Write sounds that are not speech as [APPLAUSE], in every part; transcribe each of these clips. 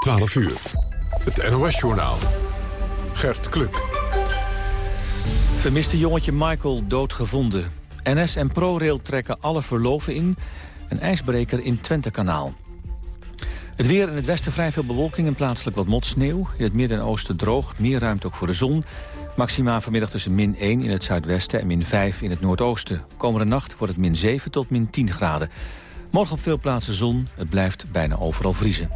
12 uur. Het NOS-journaal. Gert Kluk. Vermiste jongetje Michael doodgevonden. NS en ProRail trekken alle verloven in. Een ijsbreker in Twentekanaal. Het weer in het westen vrij veel bewolking en plaatselijk wat motsneeuw. In het midden en oosten droog, meer ruimte ook voor de zon. Maxima vanmiddag tussen min 1 in het zuidwesten en min 5 in het noordoosten. Komende nacht wordt het min 7 tot min 10 graden. Morgen op veel plaatsen zon, het blijft bijna overal vriezen.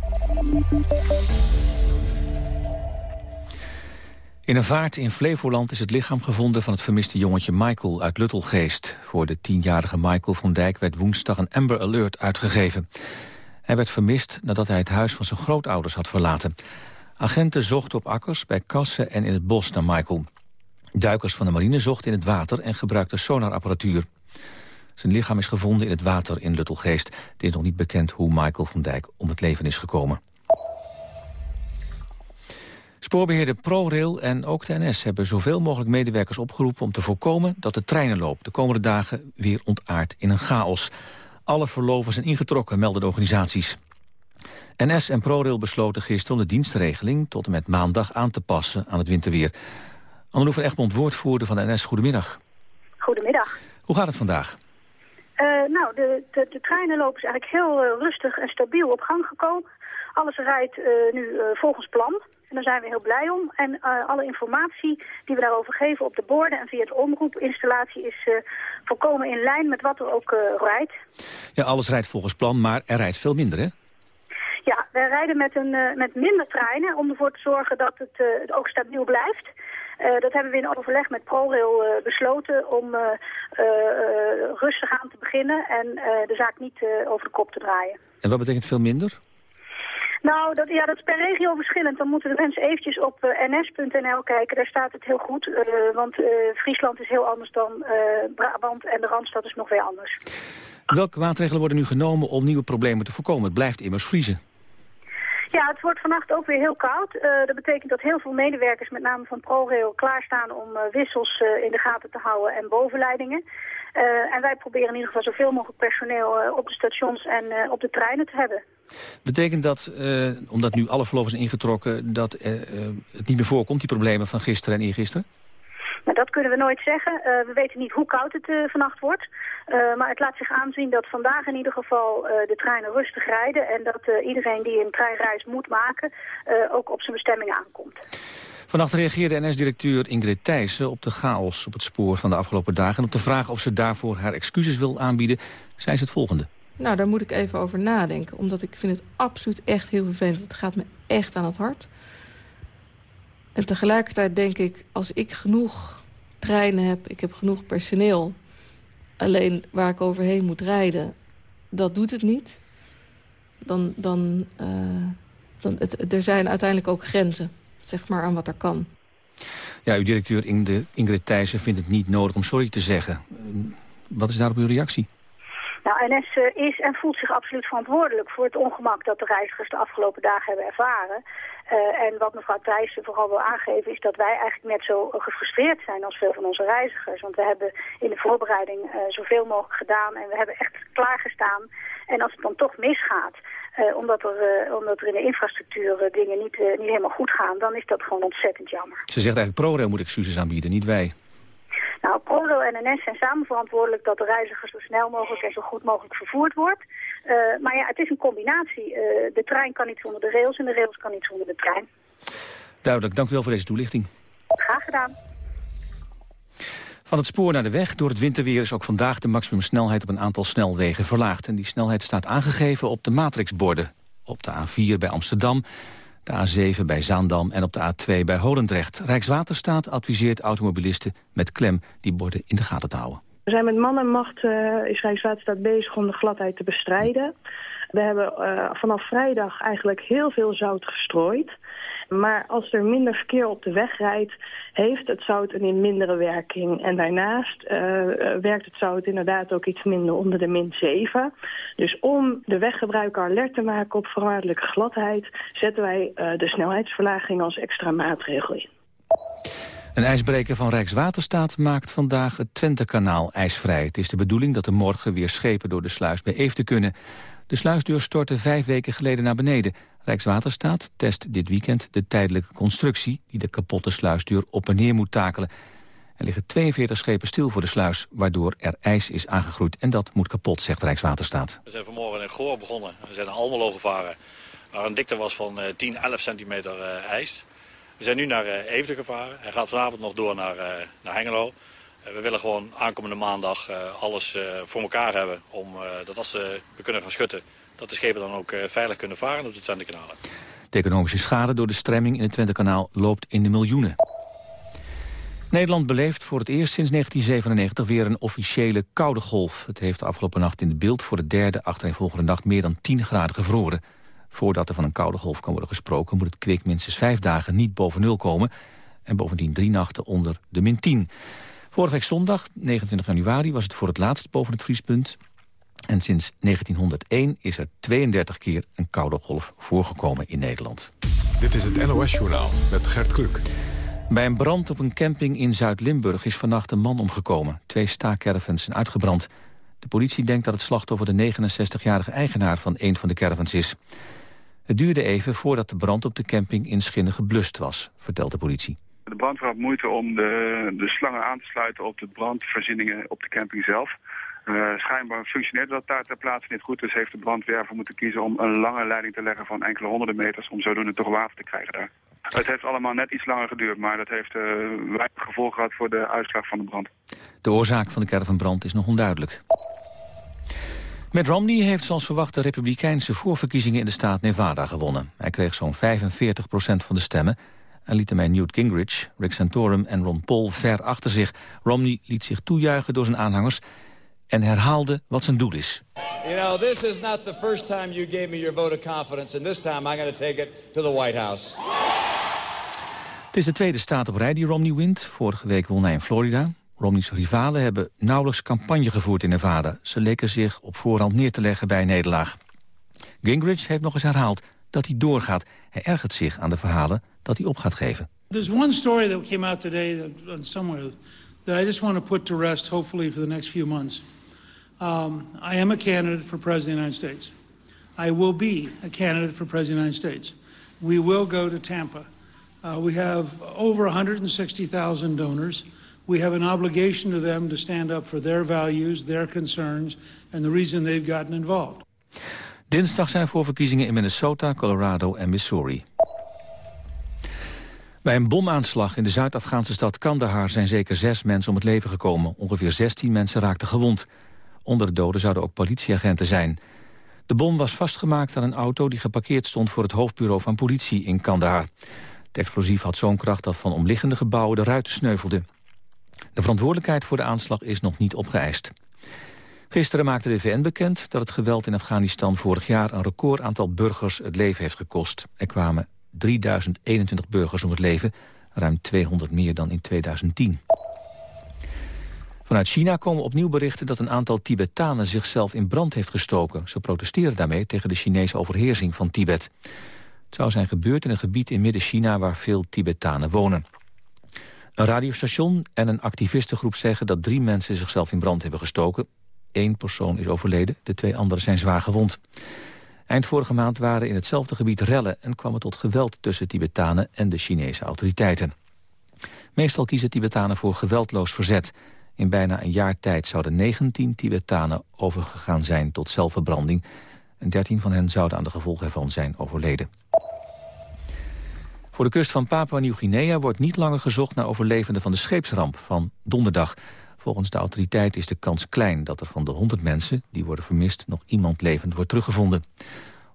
In een vaart in Flevoland is het lichaam gevonden van het vermiste jongetje Michael uit Luttelgeest. Voor de tienjarige Michael van Dijk werd woensdag een Amber Alert uitgegeven. Hij werd vermist nadat hij het huis van zijn grootouders had verlaten. Agenten zochten op akkers, bij kassen en in het bos naar Michael. Duikers van de marine zochten in het water en gebruikten sonarapparatuur. Zijn lichaam is gevonden in het water in Luttelgeest. Het is nog niet bekend hoe Michael van Dijk om het leven is gekomen. Spoorbeheerder ProRail en ook de NS hebben zoveel mogelijk medewerkers opgeroepen om te voorkomen dat de treinenloop de komende dagen weer ontaart in een chaos. Alle verloven zijn ingetrokken, melden de organisaties. NS en ProRail besloten gisteren om de dienstregeling tot en met maandag aan te passen aan het winterweer. Anneloe van Egmond, woordvoerder van de NS, goedemiddag. Goedemiddag. Hoe gaat het vandaag? Uh, nou, de, de, de treinenloop is eigenlijk heel uh, rustig en stabiel op gang gekomen. Alles rijdt uh, nu volgens plan. En daar zijn we heel blij om. En alle informatie die we daarover geven op de borden en via het omroepinstallatie is volkomen in lijn met wat er ook rijdt. Ja, alles rijdt volgens plan, maar er rijdt veel minder, hè? Ja, wij rijden met, een, met minder treinen om ervoor te zorgen dat het, het ook stabiel blijft. Uh, dat hebben we in overleg met ProRail uh, besloten om uh, rustig aan te beginnen en de zaak niet over de kop te draaien. En wat betekent veel minder? Nou, dat, ja, dat is per regio verschillend. Dan moeten de mensen eventjes op ns.nl kijken. Daar staat het heel goed, want Friesland is heel anders dan Brabant en de Randstad is nog weer anders. Welke maatregelen worden nu genomen om nieuwe problemen te voorkomen? Het blijft immers vriezen. Ja, het wordt vannacht ook weer heel koud. Uh, dat betekent dat heel veel medewerkers, met name van ProRail, klaarstaan om uh, wissels uh, in de gaten te houden en bovenleidingen. en wij proberen in ieder geval zoveel mogelijk personeel op de stations en op de treinen te hebben. Betekent dat, omdat nu alle verloven zijn ingetrokken, dat het niet meer voorkomt, die problemen van gisteren en eergisteren? Nou, dat kunnen we nooit zeggen. We weten niet hoe koud het vannacht wordt. Uh, maar het laat zich aanzien dat vandaag in ieder geval de treinen rustig rijden... en dat iedereen die een treinreis moet maken ook op zijn bestemming aankomt. Vannacht reageerde NS-directeur Ingrid Thijssen op de chaos op het spoor van de afgelopen dagen. En op de vraag of ze daarvoor haar excuses wil aanbieden, zei ze het volgende. Nou, daar moet ik even over nadenken. Omdat ik vind het absoluut echt heel vervelend. Het gaat me echt aan het hart. En tegelijkertijd denk ik, als ik genoeg treinen heb, ik heb genoeg personeel... alleen waar ik overheen moet rijden, dat doet het niet... dan, dan, uh, dan het, er zijn uiteindelijk ook grenzen zeg maar, aan wat er kan. Ja, uw directeur Ingrid Thijssen vindt het niet nodig om sorry te zeggen. Wat is daarop uw reactie? Nou, NS eh, is en voelt zich absoluut verantwoordelijk voor het ongemak dat de reizigers de afgelopen dagen hebben ervaren. Uh, en wat mevrouw Thijssen vooral wil aangeven is dat wij eigenlijk net zo gefrustreerd zijn als veel van onze reizigers. Want we hebben in de voorbereiding uh, zoveel mogelijk gedaan en we hebben echt klaargestaan. En als het dan toch misgaat, uh, omdat, er, omdat er in de infrastructuur dingen niet, niet helemaal goed gaan, dan is dat gewoon ontzettend jammer. Ze zegt eigenlijk ProRail moet excuses aanbieden, niet wij. Nou, ProRail en NS zijn samen verantwoordelijk dat de reiziger zo snel mogelijk en zo goed mogelijk vervoerd wordt. Uh, maar ja, het is een combinatie. Uh, de trein kan niet zonder de rails en de rails kan niet zonder de trein. Duidelijk, dank u wel voor deze toelichting. Graag gedaan. Van het spoor naar de weg. Door het winterweer is ook vandaag de maximumsnelheid op een aantal snelwegen verlaagd. En die snelheid staat aangegeven op de matrixborden. Op de A4 bij Amsterdam, de A7 bij Zaandam en op de A2 bij Holendrecht. Rijkswaterstaat adviseert automobilisten met klem die borden in de gaten te houden. We zijn met man en macht, uh, is Rijkswaterstaat bezig om de gladheid te bestrijden. We hebben uh, vanaf vrijdag eigenlijk heel veel zout gestrooid. Maar als er minder verkeer op de weg rijdt, heeft het zout een mindere werking. En daarnaast uh, werkt het zout inderdaad ook iets minder onder de min 7. Dus om de weggebruiker alert te maken op voorwaardelijke gladheid... zetten wij de snelheidsverlaging als extra maatregel in. Een ijsbreker van Rijkswaterstaat maakt vandaag het Twentekanaal ijsvrij. Het is de bedoeling dat er morgen weer schepen door de sluis bij Eefde kunnen. De sluisdeur stortte vijf weken geleden naar beneden. Rijkswaterstaat test dit weekend de tijdelijke constructie... die de kapotte sluisdeur op en neer moet takelen. Er liggen 42 schepen stil voor de sluis, waardoor er ijs is aangegroeid. En dat moet kapot, zegt Rijkswaterstaat. We zijn vanmorgen in Goor begonnen. We zijn naar Almelo gevaren, waar een dikte was van 10, eh, 11 centimeter eh, ijs. We zijn nu naar uh, gevaren. Hij gaat vanavond nog door naar, naar Hengelo. we willen gewoon aankomende maandag alles voor elkaar hebben... om dat als we kunnen gaan schutten, dat de schepen dan ook veilig kunnen varen op de Twentekanalen. De economische schade door de stremming in het Twentekanaal loopt in de miljoenen. Nederland beleeft voor het eerst sinds 1997 weer een officiële koude golf. Het heeft de afgelopen nacht in de beeld voor de derde achtereenvolgende nacht meer dan 10 graden gevroren. Voordat er van een koude golf kan worden gesproken moet het kwik minstens vijf dagen niet boven nul komen. En bovendien drie nachten onder de min 10. Vorige week zondag, 29 januari, was het voor het laatst boven het vriespunt. En sinds 1901 is er 32 keer een koude golf voorgekomen in Nederland. Dit is het NOS Journaal met Gert Kluk. Bij een brand op een camping in Zuid-Limburg is vannacht een man omgekomen. Twee staakcaravans zijn uitgebrand. De politie denkt dat het slachtoffer de 69-jarige eigenaar van een van de caravans is. Het duurde even voordat de brand op de camping in Schinnen geblust was, vertelt de politie. De brandweer had moeite om de, de slangen aan te sluiten op de brandvoorzieningen op de camping zelf. Uh, schijnbaar functioneerde dat daar ter plaatse niet goed, dus heeft de brandweer moeten kiezen om een lange leiding te leggen van enkele honderden meters om zodoende toch water te krijgen daar. Het heeft allemaal net iets langer geduurd, maar dat heeft uh, weinig gevolgen gehad voor de uitslag van de brand. De oorzaak van de caravanbrand is nog onduidelijk. Mitt Romney heeft zoals verwacht de republikeinse voorverkiezingen in de staat Nevada gewonnen. Hij kreeg zo'n 45% van de stemmen en liet ermee Newt Gingrich, Rick Santorum en Ron Paul ver achter zich. Romney liet zich toejuichen door zijn aanhangers en herhaalde wat zijn doel is. You know, this is not the first time you gave me your vote of confidence, and this time I'm going to take it to the White House. Het is de tweede staat op rij die Romney wint. Vorige week won hij in Florida. Romney's rivalen hebben nauwelijks campagne gevoerd in Nevada. Ze leken zich op voorhand neer te leggen bij een nederlaag. Gingrich heeft nog eens herhaald dat hij doorgaat. Hij ergert zich aan de verhalen dat hij op gaat geven. There's one story that came out today that, somewhere that I just want to put to rest, hopefully for the next few months. Um, I am a candidate for President of the United States. I will be a candidate for President of the United States. We will go to Tampa. Uh, we have over 160,000 donors. We have an obligation to them to stand up for their values, their concerns, and the reason they've gotten involved. Dinsdag zijn voorverkiezingen in Minnesota, Colorado en Missouri. Bij een bomaanslag in de Zuid-Afghaanse stad Kandahar zijn zeker zes mensen om het leven gekomen. Ongeveer 16 mensen raakten gewond. Onder de doden zouden ook politieagenten zijn. De bom was vastgemaakt aan een auto die geparkeerd stond voor het hoofdbureau van politie in Kandahar. Het explosief had zo'n kracht dat van omliggende gebouwen de ruiten sneuvelden. De verantwoordelijkheid voor de aanslag is nog niet opgeëist. Gisteren maakte de VN bekend dat het geweld in Afghanistan vorig jaar een record aantal burgers het leven heeft gekost. Er kwamen 3021 burgers om het leven, ruim 200 meer dan in 2010. Vanuit China komen opnieuw berichten dat een aantal Tibetanen zichzelf in brand heeft gestoken. Ze protesteren daarmee tegen de Chinese overheersing van Tibet. Het zou zijn gebeurd in een gebied in Midden-China waar veel Tibetanen wonen. Een radiostation en een activistengroep zeggen dat drie mensen zichzelf in brand hebben gestoken. Eén persoon is overleden, de twee anderen zijn zwaar gewond. Eind vorige maand waren in hetzelfde gebied rellen... en kwam het tot geweld tussen Tibetanen en de Chinese autoriteiten. Meestal kiezen Tibetanen voor geweldloos verzet. In bijna een jaar tijd zouden 19 Tibetanen overgegaan zijn tot zelfverbranding... en 13 van hen zouden aan de gevolgen ervan zijn overleden. Voor de kust van Papua-Nieuw-Guinea wordt niet langer gezocht naar overlevenden van de scheepsramp van donderdag. Volgens de autoriteit is de kans klein dat er van de 100 mensen die worden vermist nog iemand levend wordt teruggevonden.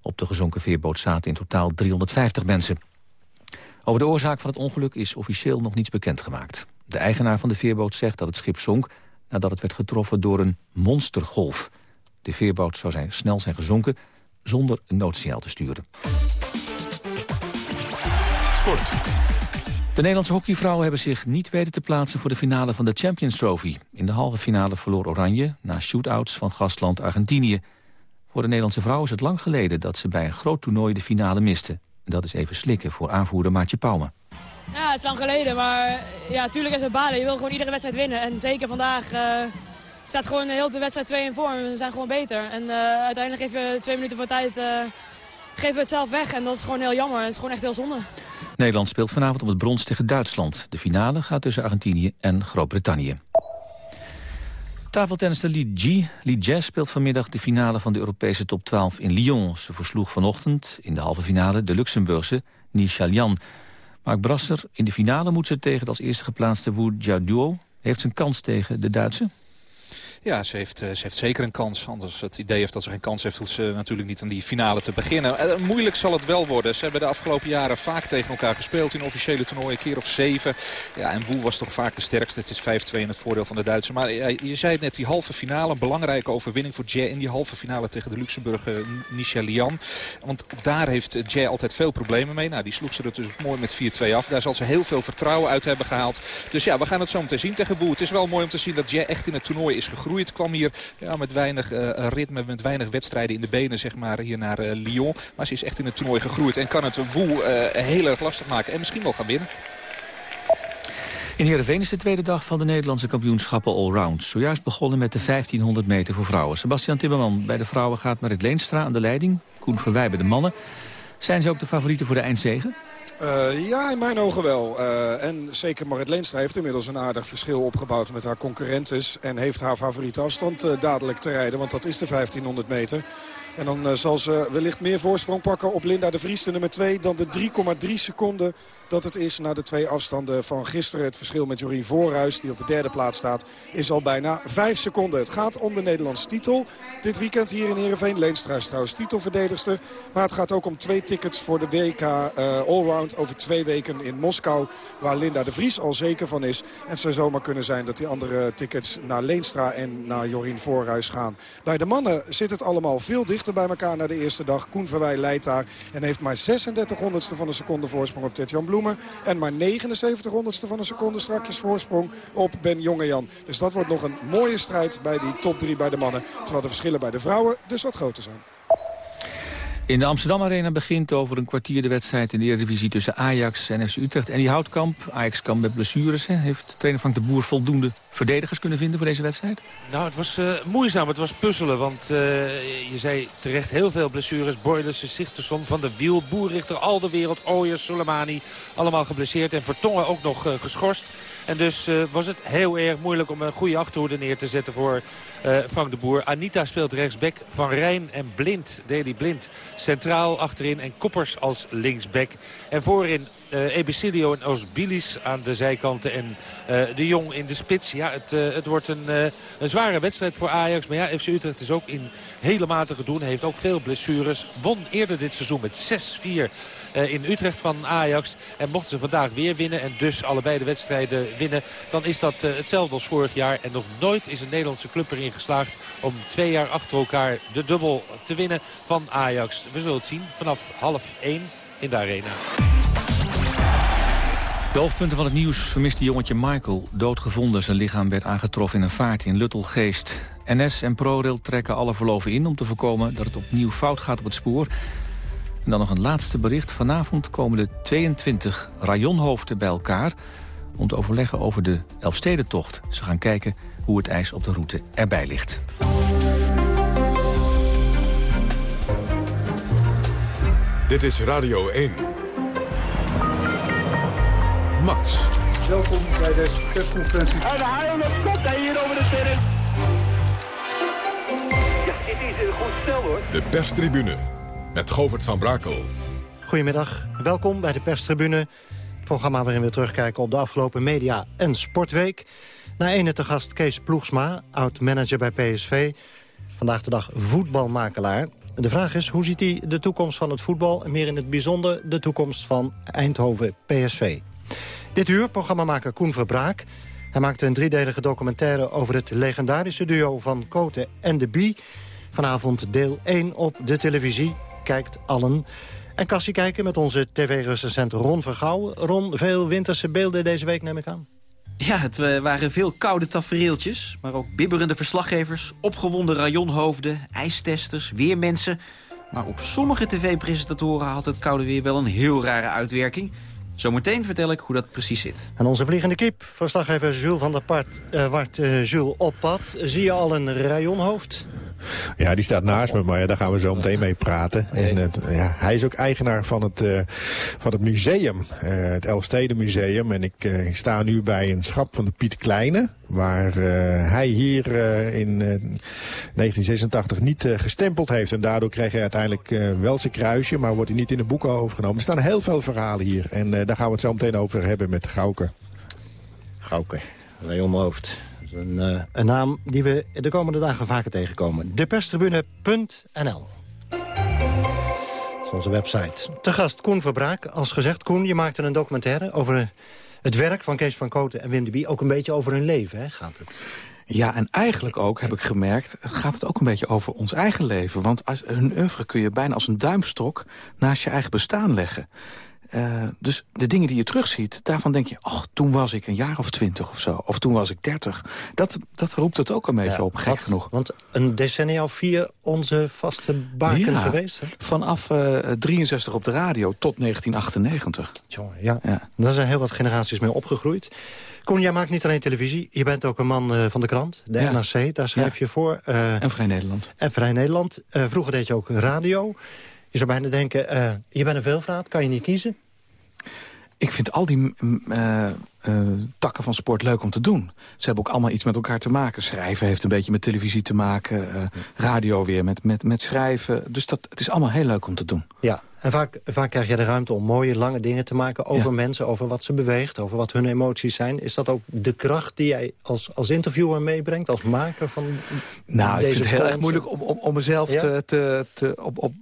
Op de gezonken veerboot zaten in totaal 350 mensen. Over de oorzaak van het ongeluk is officieel nog niets bekendgemaakt. De eigenaar van de veerboot zegt dat het schip zonk nadat het werd getroffen door een monstergolf. De veerboot zou zijn, snel zijn gezonken zonder een noodsignaal te sturen. Sport. De Nederlandse hockeyvrouwen hebben zich niet weten te plaatsen voor de finale van de Champions Trophy. In de halve finale verloor Oranje na shootouts van gastland Argentinië. Voor de Nederlandse vrouwen is het lang geleden dat ze bij een groot toernooi de finale misten. En dat is even slikken voor aanvoerder Maartje Pauwme. Ja, het is lang geleden, maar ja, tuurlijk is het balen. Je wil gewoon iedere wedstrijd winnen. En zeker vandaag uh, staat gewoon heel de wedstrijd 2 in vorm. We zijn gewoon beter. En uh, uiteindelijk even twee minuten voor tijd... Uh, geven we het zelf weg. En dat is gewoon heel jammer. En het is gewoon echt heel zonde. Nederland speelt vanavond om het brons tegen Duitsland. De finale gaat tussen Argentinië en Groot-Brittannië. Tafeltennister Li Ji, Li Jie speelt vanmiddag de finale van de Europese top 12 in Lyon. Ze versloeg vanochtend in de halve finale de Luxemburgse Ni Xiaolian. Mark Brasser, in de finale moet ze tegen het als eerste geplaatste Wu Jiaduo. Heeft ze een kans tegen de Duitse? Ja, ze heeft, eh, ze heeft zeker een kans. Anders het idee heeft dat ze geen kans heeft, hoeft ze natuurlijk niet aan die finale te beginnen. Eh, moeilijk zal het wel worden. Ze hebben de afgelopen jaren vaak tegen elkaar gespeeld in officiële toernooien. Een keer of zeven. Ja, en Woe was toch vaak de sterkste. Het is 5-2 in het voordeel van de Duitsers. Maar eh, je zei het net, die halve finale. Een belangrijke overwinning voor Jay in die halve finale tegen de Luxemburger Nisha Lian. Want daar heeft Jay altijd veel problemen mee. Nou, die sloeg ze er dus mooi met 4-2 af. Daar zal ze heel veel vertrouwen uit hebben gehaald. Dus ja, we gaan het zo meteen zien tegen Woe. Het is wel mooi om te zien dat Jay echt in het toernooi is gegroeid gegroeid. Kwam hier ja, met weinig uh, ritme, met weinig wedstrijden in de benen zeg maar, hier naar uh, Lyon. Maar ze is echt in het toernooi gegroeid en kan het Woe uh, heel erg lastig maken. En misschien wel gaan winnen. In Heerenveen is de tweede dag van de Nederlandse kampioenschappen allround. Zojuist begonnen met de 1500 meter voor vrouwen. Sebastian Timmerman bij de vrouwen gaat Marit Leenstra aan de leiding. Koen Verwij bij de mannen. Zijn ze ook de favorieten voor de eindzegen? Uh, ja, in mijn ogen wel. Uh, en zeker Marit Leenstra heeft inmiddels een aardig verschil opgebouwd met haar concurrentes. En heeft haar favoriete afstand uh, dadelijk te rijden, want dat is de 1500 meter. En dan zal ze wellicht meer voorsprong pakken op Linda de Vries, de nummer 2... dan de 3,3 seconden dat het is na de twee afstanden van gisteren. Het verschil met Jorien Voorhuis, die op de derde plaats staat, is al bijna 5 seconden. Het gaat om de Nederlandse titel. Dit weekend hier in Heerenveen. Leenstra is trouwens titelverdedigster. Maar het gaat ook om twee tickets voor de WK uh, Allround over twee weken in Moskou. Waar Linda de Vries al zeker van is. En het zou zomaar kunnen zijn dat die andere tickets naar Leenstra en naar Jorien Voorhuis gaan. Bij de mannen zit het allemaal veel dichter bij elkaar na de eerste dag. Koen Verwij leidt daar en heeft maar 36 honderdste van een seconde voorsprong op Tetjan Bloem. En maar 79 honderdste van een seconde strakjes voorsprong op Ben Jongejan. Dus dat wordt nog een mooie strijd bij die top 3 bij de mannen. Terwijl de verschillen bij de vrouwen dus wat groter zijn. In de Amsterdam Arena begint over een kwartier de wedstrijd in de Eredivisie tussen Ajax en FC Utrecht. En die Houtkamp, Ajax kan met blessures. Heeft trainer Frank de Boer voldoende verdedigers kunnen vinden voor deze wedstrijd? Nou, het was uh, moeizaam. Het was puzzelen. Want uh, je zei terecht heel veel blessures. Boylissen, Sichterson, Van de Wiel, Boerrichter, al de wereld, Ooyers, Soleimani. Allemaal geblesseerd en Vertongen ook nog uh, geschorst. En dus was het heel erg moeilijk om een goede achterhoede neer te zetten voor Frank de Boer. Anita speelt rechtsback. Van Rijn en Blind, Deli Blind, centraal achterin. En Koppers als linksback. En voorin uh, en Osbilis aan de zijkanten. En uh, de Jong in de spits. Ja, het, uh, het wordt een, een, zware wedstrijd voor Ajax. Maar ja, FC Utrecht is ook in hele matige doen. Heeft ook veel blessures. Won eerder dit seizoen met 6-4 in Utrecht van Ajax. En mochten ze vandaag weer winnen en dus allebei de wedstrijden winnen... dan is dat hetzelfde als vorig jaar. En nog nooit is een Nederlandse club erin geslaagd... om twee jaar achter elkaar de dubbel te winnen van Ajax. We zullen het zien vanaf half 1 in de arena. De hoofdpunten van het nieuws vermiste jongetje Michael. Doodgevonden, zijn lichaam werd aangetroffen in een vaart in Luttelgeest. NS en ProRail trekken alle verloven in om te voorkomen dat het opnieuw fout gaat op het spoor. En dan nog een laatste bericht. Vanavond komen de 22 rajonhoofden bij elkaar om te overleggen over de Elfstedentocht. Ze gaan kijken hoe het ijs op de route erbij ligt. Dit is Radio 1. Max. Welkom bij deze persconferentie. En de haal komt hij hier over de terrein. Ja, dit is een goed stel hoor. De perstribune met Govert van Brakel. Goedemiddag, welkom bij de perstribune. Het programma waarin we terugkijken op de afgelopen media- en sportweek. Na ene te gast Kees Ploegsma, oud-manager bij PSV. Vandaag de dag voetbalmakelaar. De vraag is, hoe ziet hij de toekomst van het voetbal... en meer in het bijzonder de toekomst van Eindhoven PSV? Dit uur programmamaker Koen Verbraak. Hij maakte een driedelige documentaire over het legendarische duo van Koten en de Bie. Vanavond deel 1 op de televisie. Kijkt allen. En kassie kijken met onze tv-recensent Ron Vergouwen. Ron, veel winterse beelden deze week neem ik aan. Ja, het uh, waren veel koude tafereeltjes, maar ook bibberende verslaggevers... opgewonden rajonhoofden, ijstesters, weermensen. Maar op sommige tv-presentatoren had het koude weer wel een heel rare uitwerking... Zometeen vertel ik hoe dat precies zit. En onze vliegende kip, verslaggever Jules van der Part, uh, Wart, uh, Jules op pad. Zie je al een rajonhoofd? Ja, die staat naast me, maar ja, daar gaan we zo meteen mee praten. En ja, hij is ook eigenaar van het, uh, van het museum, uh, het Elfsteden Museum. En ik sta nu bij een schap van de Piet Kleine, waar hij hier in 1986 niet gestempeld heeft. En daardoor kreeg hij uiteindelijk wel zijn kruisje, maar wordt hij niet in de boeken overgenomen. Er staan heel veel verhalen hier en daar gaan we het zo meteen over hebben met Gauke. Gauke, Leon Hoofd. Een, uh, een, naam die we de komende dagen vaker tegenkomen. Deperstribune.nl Dat is onze website. Te gast Koen Verbraak. Als gezegd, Koen, je maakte een documentaire over het werk van Kees van Kooten en Wim de Bie. Ook een beetje over hun leven, hè, gaat het? Ja, en eigenlijk ook, heb ik gemerkt, gaat het ook een beetje over ons eigen leven. Want als, hun oeuvre kun je bijna als een duimstok naast je eigen bestaan leggen. Uh, dus de dingen die je terugziet, daarvan denk je... ach, toen was ik een jaar of twintig of zo. Of toen was ik dertig. Dat, dat roept het ook een beetje ja, op, gek wat, genoeg. Want een decennia of vier onze vaste baken ja, geweest. Hè? Vanaf uh, 63 op de radio tot 1998. Jongen, ja. ja. Daar zijn heel wat generaties mee opgegroeid. Koen, jij maakt niet alleen televisie. Je bent ook een man uh, van de krant, de. NRC. Daar schrijf je voor. En Vrij Nederland. En Vrij Nederland. vroeger deed je ook radio. Je zou bijna denken, uh, je bent een veelvraat, kan je niet kiezen? Ik vind al die uh, uh, takken van sport leuk om te doen. Ze hebben ook allemaal iets met elkaar te maken. Schrijven heeft een beetje met televisie te maken. Radio weer met, met, met schrijven. Dus dat, het is allemaal heel leuk om te doen. Ja, en vaak, vaak krijg je de ruimte om mooie, lange dingen te maken... over ja. mensen, over wat ze beweegt, over wat hun emoties zijn. Is dat ook de kracht die jij als, als interviewer meebrengt, als maker van Nou, deze ik vind het heel erg moeilijk om, om, om mezelf Ja? te, te, te, op, op,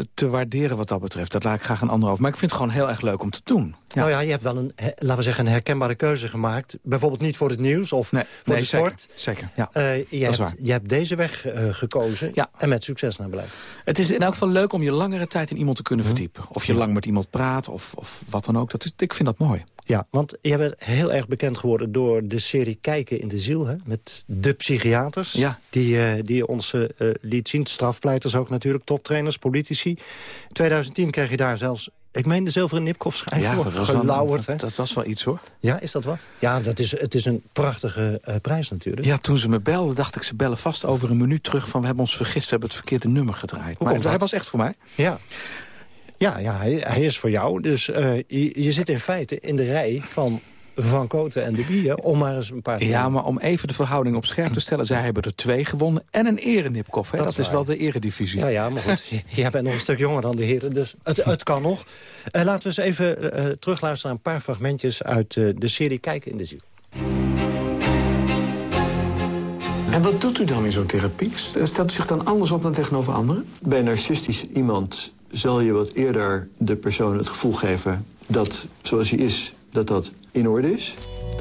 te, te waarderen wat dat betreft. Dat laat ik graag een ander over. Maar ik vind het gewoon heel erg leuk om te doen. Ja. Nou ja, je hebt wel een, he- laten we zeggen, een herkenbare keuze gemaakt. Bijvoorbeeld niet voor het nieuws of voor nee, de sport. Zeker, zeker ja. Eh, je, dat is hebt, waar. je hebt deze weg eh, gekozen en met succes naar beleid. Het is in elk geval leuk om je langere tijd in iemand te kunnen Mhm. verdiepen. Of je lang met iemand praat of, of wat dan ook. Dat is, ik vind dat mooi. Ja, want je bent heel erg bekend geworden door de serie Kijken in de Ziel. Hè? Met de psychiaters Ja. die, eh, die ons eh, liet zien. Strafpleiters ook natuurlijk, toptrainers, politici. In 2010 kreeg je daar zelfs, ik meen de zilveren Nipkoff schrijver. Ja, dat was, wel, gelauwerd, dat, dat was wel iets hoor. Ja, is dat wat? Ja, dat is, het is een prachtige prijs natuurlijk. Ja, toen ze me belden, dacht ik, ze bellen vast over een minuut terug... van we hebben ons vergist, we hebben het verkeerde nummer gedraaid. maar komt hij dat? was echt voor mij. Ja. Ja, ja hij, hij is voor jou. Dus eh, je, je zit in feite in de rij van Van Koten en de Bie, om maar eens een paar te Ja, maar om even de verhouding op scherp te stellen... zij hebben er twee gewonnen en een erenipkoff. Hè? Dat Dat, is waar. wel de eredivisie. Ja, ja, maar goed. [LAUGHS] Jij bent nog een stuk jonger dan de heren, dus het, het kan nog. Eh, laten we eens even eh, terugluisteren naar een paar fragmentjes... uit eh, de serie Kijken in de Ziel. En wat doet u dan in zo'n therapie? Stelt u zich dan anders op dan tegenover anderen? Bij narcistisch iemand zal je wat eerder de persoon het gevoel geven... dat zoals hij is, dat dat in orde is.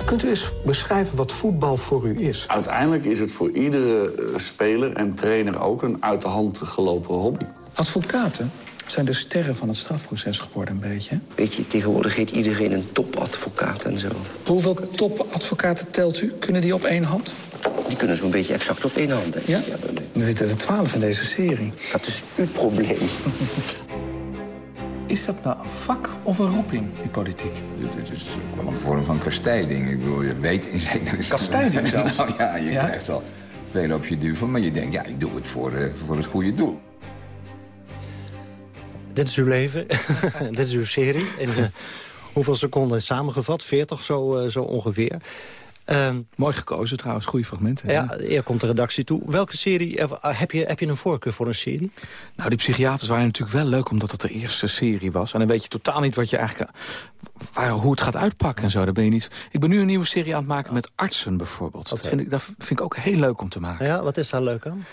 Kunt u eens beschrijven wat voetbal voor u is? Uiteindelijk is het voor iedere eh, speler en trainer ook een uit de hand gelopen hobby. Advocaten zijn de sterren van het strafproces geworden een beetje. Weet je, tegenwoordig heet iedereen een topadvocaat en zo. Hoeveel topadvocaten telt u? Kunnen die op één hand? Die kunnen zo'n beetje exact op één hand. Hè? Ja? Er zitten er twaalf in deze serie. Dat is uw probleem. Is dat nou een vak of een roeping, die politiek? Het is ook wel een vorm van kastijding. Ik bedoel, je weet in zekere zin... Kastijding zelfs? [LAUGHS] nou ja, je Ja? krijgt wel veel op je duvel, maar je denkt, ja, ik doe het voor, eh, voor het goede doel. Dit is uw leven, [LAUGHS] dit is uw serie. In eh, hoeveel seconden samengevat? 40 zo, eh, zo ongeveer. Ehm, Mooi gekozen trouwens, goede fragmenten. ja, hier komt de redactie toe. Welke serie, eh, heb je, heb je een voorkeur voor een serie? Nou, die psychiaters waren natuurlijk wel leuk omdat het de eerste serie was. En dan weet je totaal niet wat je eigenlijk, waar, hoe het gaat uitpakken en zo. Daar ben je niet. Ik ben nu een nieuwe serie aan het maken met artsen bijvoorbeeld. Dat, vind ik, dat vind ik ook heel leuk om te maken. Ja, wat is daar leuk aan?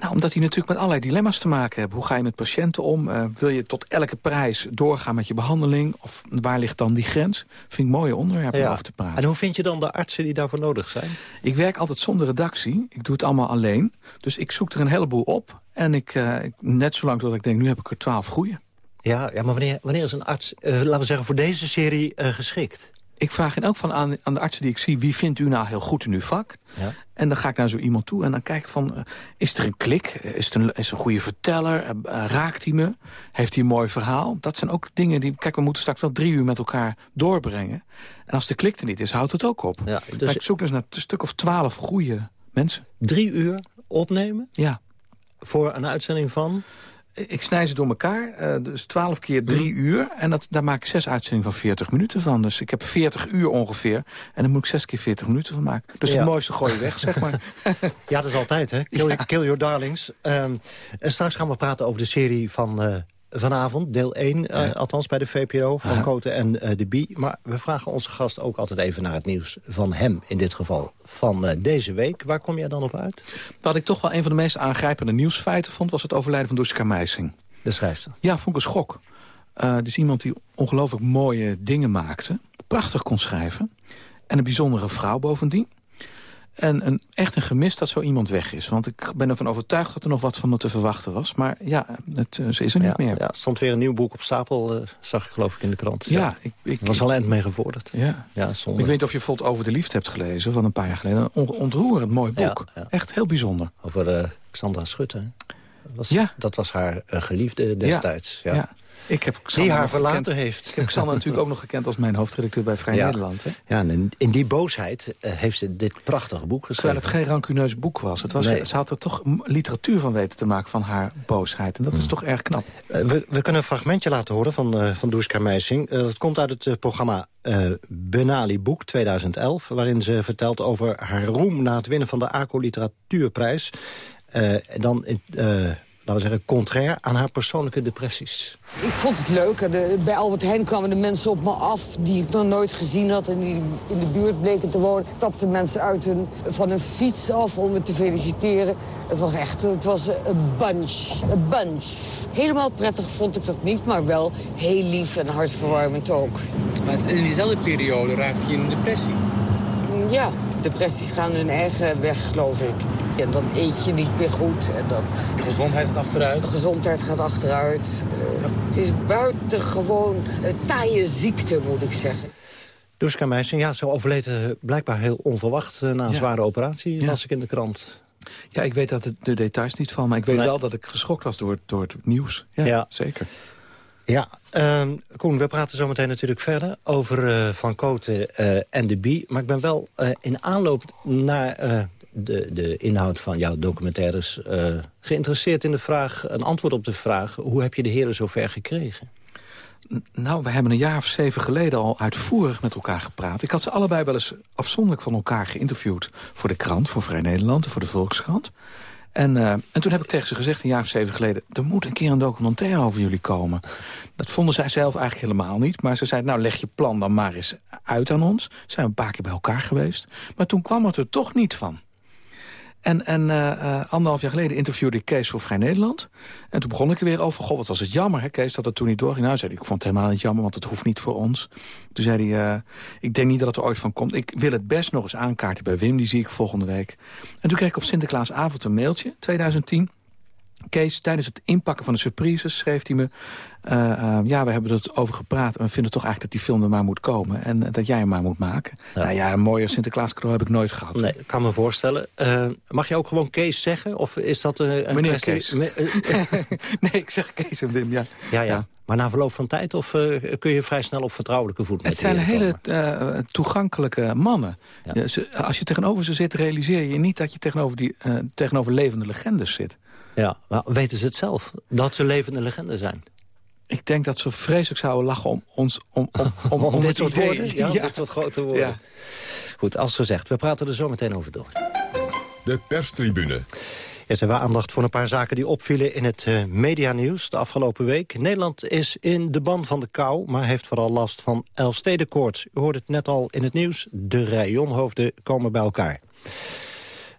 Nou, omdat die natuurlijk met allerlei dilemma's te maken hebben. Hoe ga je met patiënten om? Eh, wil je tot elke prijs doorgaan met je behandeling? Of waar ligt dan die grens? Vind ik mooie onderwerpen om over te praten. En hoe vind je dan de artsen die daarvoor nodig zijn? Ik werk altijd zonder redactie. Ik doe het allemaal alleen. Dus ik zoek er een heleboel op. En ik, ik- net zolang dat ik denk, nu heb ik er twaalf goeie. Ja, ja maar wanneer, wanneer is een arts, eh, laten we zeggen, voor deze serie geschikt? Ik vraag in elk geval aan, aan de artsen die ik zie... wie vindt u nou heel goed in uw vak? Ja. En dan ga ik naar zo iemand toe en dan kijk ik van... eh, is er een klik? Is het een, is een goede verteller? Eh, eh, raakt hij me? Heeft hij een mooi verhaal? Dat zijn ook dingen die... Kijk, we moeten straks wel drie uur met elkaar doorbrengen. En als de klik er niet is, houdt het ook op. Ja, Maar ik zoek dus naar een stuk of twaalf goede mensen. Drie uur opnemen? Ja. voor een uitzending van? Ik snij ze door elkaar, eh, dus 12 keer 3 Mhm. uur. En dat, daar maak ik zes uitzendingen van 40 minuten van. Dus ik heb 40 uur ongeveer. En dan moet ik zes keer 40 minuten van maken. Dus Ja. het mooiste gooi je weg, zeg maar. [LAUGHS] Ja, dat is altijd, hè? Kill, Kill Your Darlings. Ehm, en straks gaan we praten over de serie van eh, vanavond, deel 1, eh, althans bij de VPRO, van. Koten en eh, de Bie. Maar we vragen onze gast ook altijd even naar het nieuws van hem, in dit geval, van eh, deze week. Waar kom jij dan op uit? Wat ik toch wel een van de meest aangrijpende nieuwsfeiten vond... was het overlijden van Duska Meising. De schrijfster. Ja, vond ik een schok. Het is iemand die ongelooflijk mooie dingen maakte. Prachtig kon schrijven. En een bijzondere vrouw bovendien. En een, echt een gemis dat zo iemand weg is. Want ik ben ervan overtuigd dat er nog wat van haar te verwachten was. Maar ja, het, eh, ze is er niet ja, meer. Ja, er stond weer een nieuw boek op stapel, eh, zag ik geloof ik in de krant. Ja, ik- ik- was al eind mee gevorderd. Ja. Ja. Ik weet niet of je bijvoorbeeld Over de Liefde hebt gelezen van een paar jaar geleden. Een on- ontroerend mooi boek. Echt heel bijzonder. Over eh, Xandra Schutte. was, Ja. dat was haar geliefde destijds. Ja. Ik heb Die Xander haar nog verlaten gekend. heeft. Ik heb Xander natuurlijk ook nog gekend als mijn hoofdredacteur bij Vrij Ja. Nederland. Hè? Ja, en in, in die boosheid eh, heeft ze dit prachtige boek geschreven. Terwijl het geen rancuneus boek was. Het was Nee. Ze had er toch literatuur van weten te maken van haar boosheid. En dat Mm. is toch erg knap. Eh, we, we kunnen een fragmentje laten horen van, eh van Duska Meising. Dat komt uit het programma Benali Boek 2011... waarin ze vertelt over haar roem na het winnen van de ACO Literatuurprijs. En dan, eh, laten we zeggen, contrair aan haar persoonlijke depressies. Ik vond het leuk. De- bij Albert Heijn kwamen de mensen op me af die ik nog nooit gezien had... en die in de buurt bleken te wonen. Stapten mensen uit hun, van hun fiets af om me te feliciteren. Het was echt het was een bunch. Een bunch. Helemaal prettig vond ik dat niet, maar wel heel lief en hartverwarmend ook. Maar in diezelfde periode raakte je in een depressie. Ja, depressies gaan hun eigen weg, geloof ik. En dan eet je niet meer goed. En dan... De gezondheid gaat achteruit. De gezondheid gaat achteruit. Het is buitengewoon uh, taaie ziekte, moet ik zeggen. Duska Meising, ja, ze overleed eh, blijkbaar heel onverwacht... eh, na een Ja. zware operatie, Ja. las ik in de krant. Ja, ik weet dat het de details niet van, maar ik weet Nee. wel dat ik geschokt was door, door het nieuws. Ja, Ja. zeker. Ja, ehm, Koen, we praten zo meteen natuurlijk verder over eh, Van Koten eh, en de Bie. Maar ik ben wel eh, in aanloop naar de, de inhoud van jouw documentaires... geïnteresseerd in de vraag, een antwoord op de vraag... hoe heb je de heren zover gekregen? Nou, we hebben een jaar of zeven geleden al uitvoerig met elkaar gepraat. Ik had ze allebei wel eens afzonderlijk van elkaar geïnterviewd... voor de krant, voor Vrij Nederland voor de Volkskrant. En, eh, en toen heb ik tegen ze gezegd, een jaar of zeven geleden... er moet een keer een documentaire over jullie komen. Dat vonden zij zelf eigenlijk helemaal niet. Maar ze zeiden, nou leg je plan dan maar eens uit aan ons. Zijn we een paar keer bij elkaar geweest. Maar toen kwam het er toch niet van. En, en eh, eh, anderhalf jaar geleden interviewde ik Kees voor Vrij Nederland. En toen begon ik er weer over. Goh, wat was het jammer, hè, Kees, dat het toen niet doorging. Nou, zei hij, ik vond het helemaal niet jammer, want het hoeft niet voor ons. Toen zei hij, eh, ik denk niet dat het er ooit van komt. Ik wil het best nog eens aankaarten bij Wim, die zie ik volgende week. En toen kreeg ik op Sinterklaasavond een mailtje, 2010... Kees, tijdens het inpakken van de surprises schreef hij me... eh, eh, ja, we hebben er over gepraat en we vinden toch eigenlijk dat die film er maar moet komen... en dat jij hem maar moet maken. Nou ja, een mooier Sinterklaas cadeau heb ik nooit gehad. Nee, ik kan me voorstellen. Eh, mag je ook gewoon Kees zeggen? Of is dat een Meneer kwestie- Kees. [LAUGHS] Nee, ik zeg Kees en Wim, ja. ja, ja. Maar na verloop van tijd of kun je vrij snel op vertrouwelijke voet Het zijn hele toegankelijke mannen. Ja, als je tegenover ze zit, realiseer je niet dat je tegenover, die, tegenover levende legendes zit. Ja, maar weten ze het zelf? Dat ze levende legenden zijn? Ik denk dat ze vreselijk zouden lachen om ons... Om, om, [LAUGHS] om, Om, dit soort idee. woorden? Ja, dit soort grote woorden. Ja. Goed, als gezegd, we praten er zo meteen over door. De perstribune. Eerst hebben we aandacht voor een paar zaken die opvielen in het eh, medianieuws de afgelopen week. Nederland is in de ban van de kou, maar heeft vooral last van Elfstedenkoorts. U hoorde het net al in het nieuws, de rajonhoofden komen bij elkaar.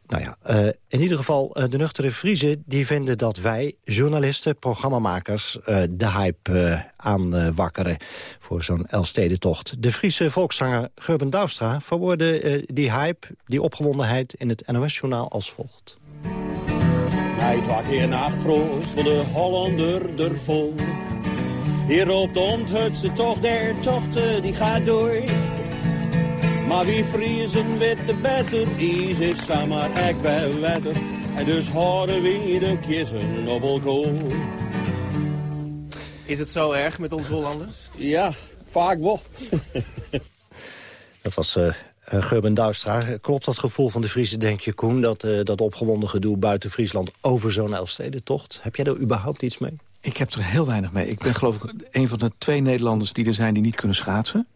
Nou ja, eh, in ieder geval eh, de nuchtere Friese die vinden dat wij, journalisten, programmamakers... eh, de hype aanwakkeren voor zo'n Elfstedentocht. De Friese volkszanger Gerben Douwstra verwoordde die hype, die opgewondenheid... in het NOS-journaal als volgt. Hij was hier nacht voor de Hollander ervoor. Hier op de tocht der tochten, die gaat door. Maar wie vriezen weet de beter, is is samen ek bij wetter. En dus houden we de kiezen op elkaar. Is het zo erg met ons Hollanders? Ja, vaak wel. Dat was eh Uh, Gerben Douwstra, klopt dat gevoel van de Friese, denk je, Koen... dat, uh, dat opgewonden gedoe buiten Friesland over zo'n Elfstedentocht? Heb jij er überhaupt iets mee? Ik heb er heel weinig mee. Ik ben geloof ik een van de twee Nederlanders die er zijn die niet kunnen schaatsen.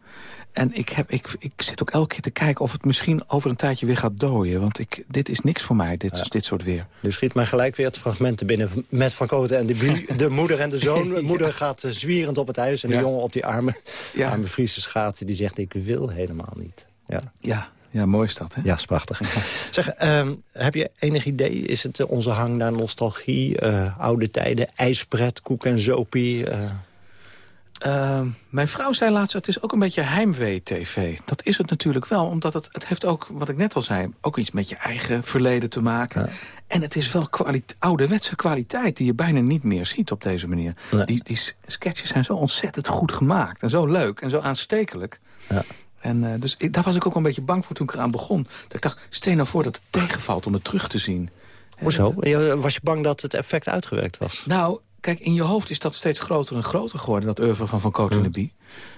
En ik, heb, ik, ik zit ook elke keer te kijken of het misschien over een tijdje weer gaat dooien. Want ik, dit is niks voor mij, dit, dit soort weer. Nu schiet mij gelijk weer het fragment te binnen met Van Koten en de, [LAUGHS] de moeder en de zoon. De moeder gaat uh, zwierend op het ijs en de jongen op die arme, arme Friese schaatsen... die zegt, ik wil helemaal niet. Ja, ja. Ja, mooi is dat, hè? Ja, is prachtig. [LAUGHS] Zeg, um, heb je enig idee, is het onze hang naar nostalgie, uh, oude tijden, ijspret, koek en zopie... Uh, mijn vrouw zei laatst, het is ook een beetje heimwee-tv. Dat is het natuurlijk wel, omdat het, het heeft ook, wat ik net al zei... ook iets met je eigen verleden te maken. Ja. En het is wel kwali ouderwetse kwaliteit die je bijna niet meer ziet op deze manier. Die, die sketches zijn zo ontzettend goed gemaakt en zo leuk en zo aanstekelijk. Ja. En uh, dus ik, daar was ik ook een beetje bang voor toen ik eraan begon. Dat ik dacht, stel nou voor dat het tegenvalt om het terug te zien. Hoezo? Was je bang dat het effect uitgewerkt was? Nou, kijk, in je hoofd is dat steeds groter en groter geworden, dat oeuvre van Van Cote en de Bie.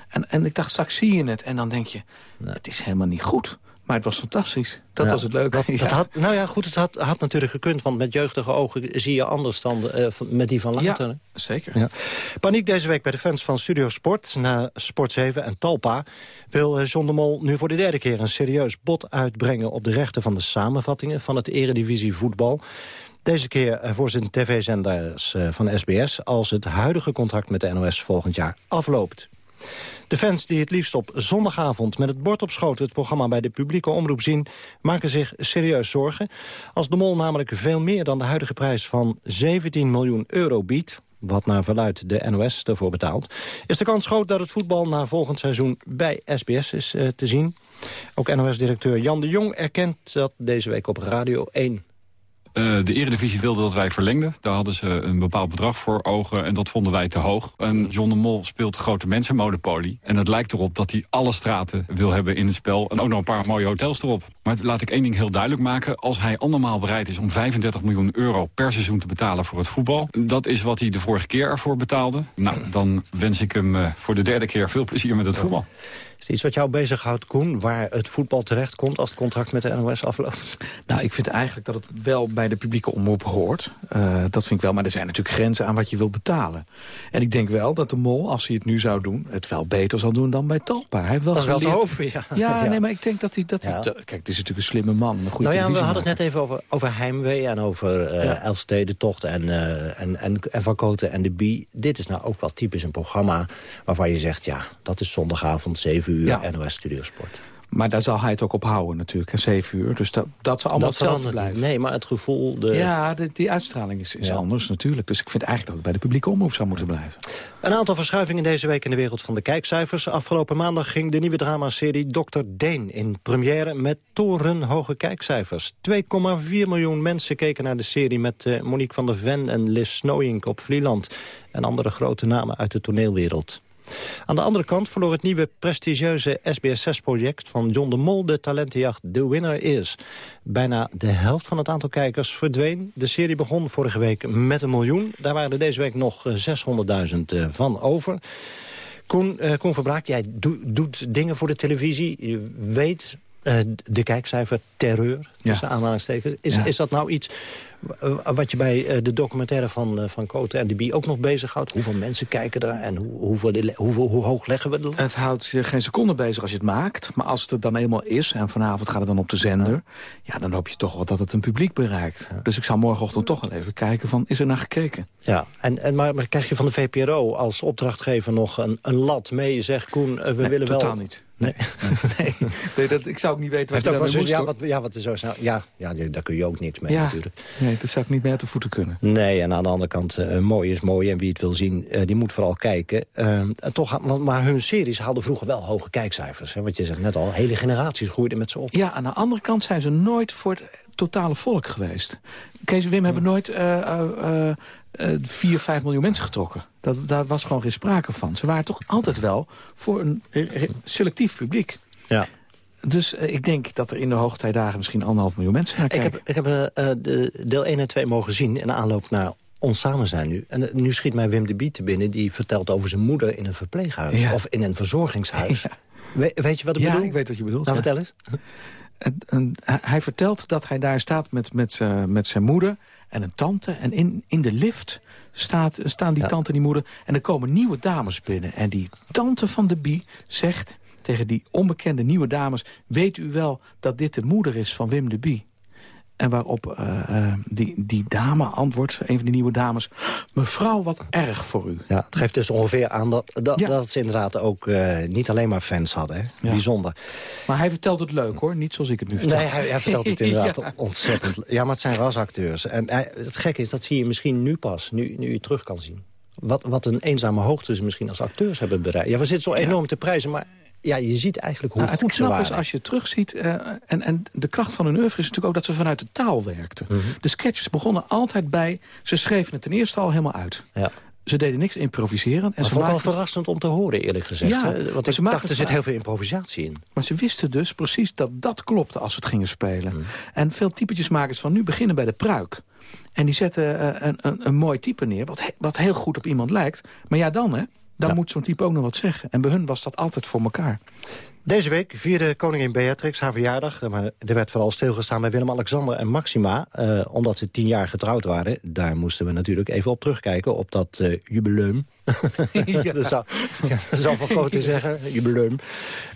En, en ik dacht, straks zie je het en dan denk je, nee. het is helemaal niet goed. Maar het was fantastisch. Dat ja, was het leuke. Dat, dat [LAUGHS] had, nou ja, goed, het had, had natuurlijk gekund. Want met jeugdige ogen zie je anders dan uh, met die van later. Ja, zeker. Ja. Paniek deze week bij de fans van Studio Sport. Na Sport 7 en Talpa wil John de Mol nu voor de derde keer... een serieus bod uitbrengen op de rechten van de samenvattingen... van het eredivisie voetbal. Deze keer voor zijn tv-zenders van SBS... als het huidige contract met de NOS volgend jaar afloopt. De fans die het liefst op zondagavond met het bord op schoot... het programma bij de publieke omroep zien, maken zich serieus zorgen. Als de mol namelijk veel meer dan de huidige prijs van 17 miljoen euro biedt wat naar verluidt de NOS ervoor betaalt... is de kans groot dat het voetbal na volgend seizoen bij SBS is uh, te zien. Ook NOS-directeur Jan de Jong erkent dat deze week op Radio 1 uh, de Eredivisie wilde dat wij verlengden. Daar hadden ze een bepaald bedrag voor ogen en dat vonden wij te hoog. En John de Mol speelt grote mensenmonopolie. En het lijkt erop dat hij alle straten wil hebben in het spel. En ook nog een paar mooie hotels erop. Maar laat ik één ding heel duidelijk maken. Als hij andermaal bereid is om 35 miljoen euro per seizoen te betalen voor het voetbal... dat is wat hij de vorige keer ervoor betaalde. Nou, dan wens ik hem uh, voor de derde keer veel plezier met het voetbal. Is iets wat jou bezighoudt, Koen, waar het voetbal terecht komt als het contract met de NOS afloopt? Nou, ik vind eigenlijk dat het wel bij de publieke omroep hoort. Uh, dat vind ik wel, maar er zijn natuurlijk grenzen aan wat je wilt betalen. En ik denk wel dat de mol, als hij het nu zou doen, het wel beter zal doen dan bij Talpa. Hij heeft wel dat is wel te hopen, ja. [LAUGHS] Ja, nee, maar ik denk dat hij... Dat ja. hij kijk, het is natuurlijk een slimme man, een goede Nou ja, we hadden het net even over, over Heimwee en over uh, ja. Elfstedentocht en, uh, en, en, en Van Koten en de Bie. Dit is nou ook wel typisch een programma waarvan je zegt, ja, dat is zondagavond 7 uur ja. NOS Studiosport. Maar daar zal hij het ook op houden natuurlijk, en 7 uur. Dus dat, dat zal allemaal dat hetzelfde blijven. Nee, maar het gevoel... De... Ja, de, die uitstraling is, is ja. anders natuurlijk. Dus ik vind eigenlijk dat het bij de publieke omroep zou moeten blijven. Een aantal verschuivingen deze week in de wereld van de kijkcijfers. Afgelopen maandag ging de nieuwe dramaserie Dr. Deen in première met torenhoge kijkcijfers. 2,4 miljoen mensen keken naar de serie met uh, Monique van der Ven en Liz Snowink op Vlieland. En andere grote namen uit de toneelwereld. Aan de andere kant verloor het nieuwe prestigieuze SBS6-project van John de Mol de talentenjacht The Winner Is. Bijna de helft van het aantal kijkers verdween. De serie begon vorige week met een miljoen. Daar waren er deze week nog 600.000 van over. Koen, uh, Koen Verbraak, jij do, doet dingen voor de televisie. Je weet uh, de kijkcijfer terreur, tussen ja. aanhalingstekens. Is, ja. is dat nou iets wat je bij uh, de documentaire van, uh, van Cote en de Bie ook nog bezighoudt? Hoeveel mensen kijken er en hoe, hoeveel, hoeveel, hoe hoog leggen we het? Het houdt je geen seconde bezig als je het maakt. Maar als het er dan eenmaal is, en vanavond gaat het dan op de zender... ja, ja dan hoop je toch wel dat het een publiek bereikt. Ja. Dus ik zou morgenochtend toch wel even kijken van, is er naar gekeken? Ja, en, en, maar, maar krijg je van de VPRO als opdrachtgever nog een, een lat mee? Je zegt, Koen, we nee, willen totaal wel... niet. Nee. [LAUGHS] nee, nee dat, ik zou ook niet weten wat je daarmee moest. Ja, wat, ja, wat er zo snel, ja, ja, daar kun je ook niks mee ja, natuurlijk. Nee, dat zou ik niet meer uit de voeten kunnen. Nee, en aan de andere kant, uh, mooi is mooi. En wie het wil zien, uh, die moet vooral kijken. Uh, toch, maar hun series haalden vroeger wel hoge kijkcijfers. Hè? Want je zegt net al, hele generaties groeiden met ze op. Ja, aan de andere kant zijn ze nooit voor het totale volk geweest. Kees en Wim hebben nooit... Uh, 4, 5 miljoen mensen getrokken. Dat, daar was gewoon geen sprake van. Ze waren toch altijd wel voor een selectief publiek. Ja. Dus uh, ik denk dat er in de hoogtijdagen misschien anderhalf miljoen mensen gaan kijken. Ik heb, ik heb uh, de deel 1 en 2 mogen zien in de aanloop naar ons samen zijn nu. En uh, nu schiet mij Wim de Biet binnen, die vertelt over zijn moeder in een verpleeghuis. Ja. Of in een verzorgingshuis. Ja. We- weet je wat ik ja, bedoel? ik weet wat je bedoelt. Nou, vertel eens. En- hij- vertelt dat hij daar staat met, met, met zijn moeder en een tante. En in, in de lift staat, staan die tante en die moeder. En er komen nieuwe dames binnen. En die tante van de Bie zegt tegen die onbekende nieuwe dames... weet u wel dat dit de moeder is van Wim de Bie? En waarop eh, eh, die, die dame antwoordt, een van die nieuwe dames... mevrouw, wat erg voor u. Ja, het geeft dus ongeveer aan dat, dat, Ja. dat ze inderdaad ook eh, niet alleen maar fans hadden. Hè? Ja. Bijzonder. Maar hij vertelt het leuk, hoor. Niet zoals ik het nu vertel. Nee, hij, hij vertelt het [LAUGHS] inderdaad Ja. ontzettend. Ja, maar het zijn rasacteurs. En hij- het gekke is, dat zie je misschien nu pas, nu, nu je terug kan zien. Wat, wat een eenzame hoogte ze misschien als acteurs hebben bereikt. Ja, we zitten zo enorm te prijzen, maar ja, je ziet eigenlijk hoe Nou, goed het ze waren. is als je terugziet... eh en, en de kracht van hun oeuvre is natuurlijk ook dat ze vanuit de taal werkten. Mhm. De sketches begonnen altijd bij... ze schreven het ten eerste al helemaal uit. Ja. Ze deden niks improviseren. En ze vond ik wel verrassend om te horen, eerlijk gezegd. Ja, hè? maar Want ik dacht, er zit heel veel improvisatie in. Maar ze wisten dus precies dat dat klopte als ze het gingen spelen. Mhm. En veel typetjesmakers van nu beginnen bij de pruik. En die zetten eh, een, een, een mooi type neer, wat, he- wat heel goed op iemand lijkt. Maar ja, dan hè, dan moet zo'n type ook nog wat zeggen. En bij hun was dat altijd voor elkaar. Deze week vierde koningin Beatrix haar verjaardag. Maar er werd vooral stilgestaan bij Willem-Alexander en Maxima. eh, omdat ze tien jaar getrouwd waren. Daar moesten we natuurlijk even op terugkijken. Op dat eh, jubileum. [LAUGHS] dat zou, ja, dat zou Van Koten zeggen. Jubileum.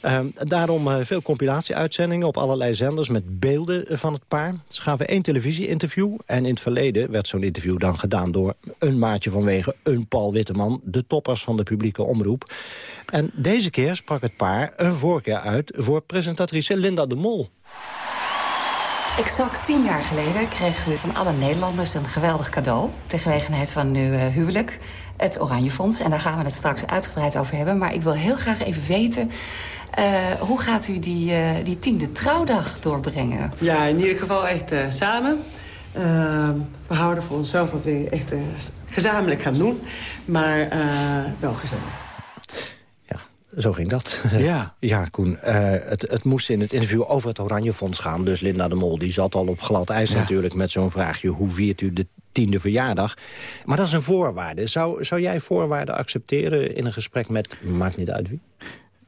Ehm, daarom eh, veel compilatie-uitzendingen op allerlei zenders... met beelden van het paar. Ze gaven één televisie-interview. En in het verleden werd zo'n interview dan gedaan... door een Maartje van Wegen, een Paul Witteman... de toppers van de publieke omroep. En deze keer sprak het paar een voorkeur uit... voor presentatrice Linda de Mol. Exact tien jaar geleden kregen we van alle Nederlanders een geweldig cadeau... ter gelegenheid van uw eh, huwelijk, het Oranje Fonds. En daar gaan we het straks uitgebreid over hebben. Maar ik wil heel graag even weten... eh, hoe gaat u die, eh, die tiende trouwdag doorbrengen? Ja, in ieder geval echt eh, samen. Ehm, we houden voor onszelf wat we echt gezamenlijk gaan doen. Maar eh, wel gezellig. Zo ging dat. [LAUGHS] Ja. ja, Koen. eh, het, het moest in het interview over het Oranje Fonds gaan. Dus Linda de Mol die zat al op glad ijs Ja. natuurlijk... met zo'n vraagje, hoe viert u de tiende verjaardag? Maar dat is een voorwaarde. Zou, zou jij voorwaarden accepteren in een gesprek met... maakt niet uit wie?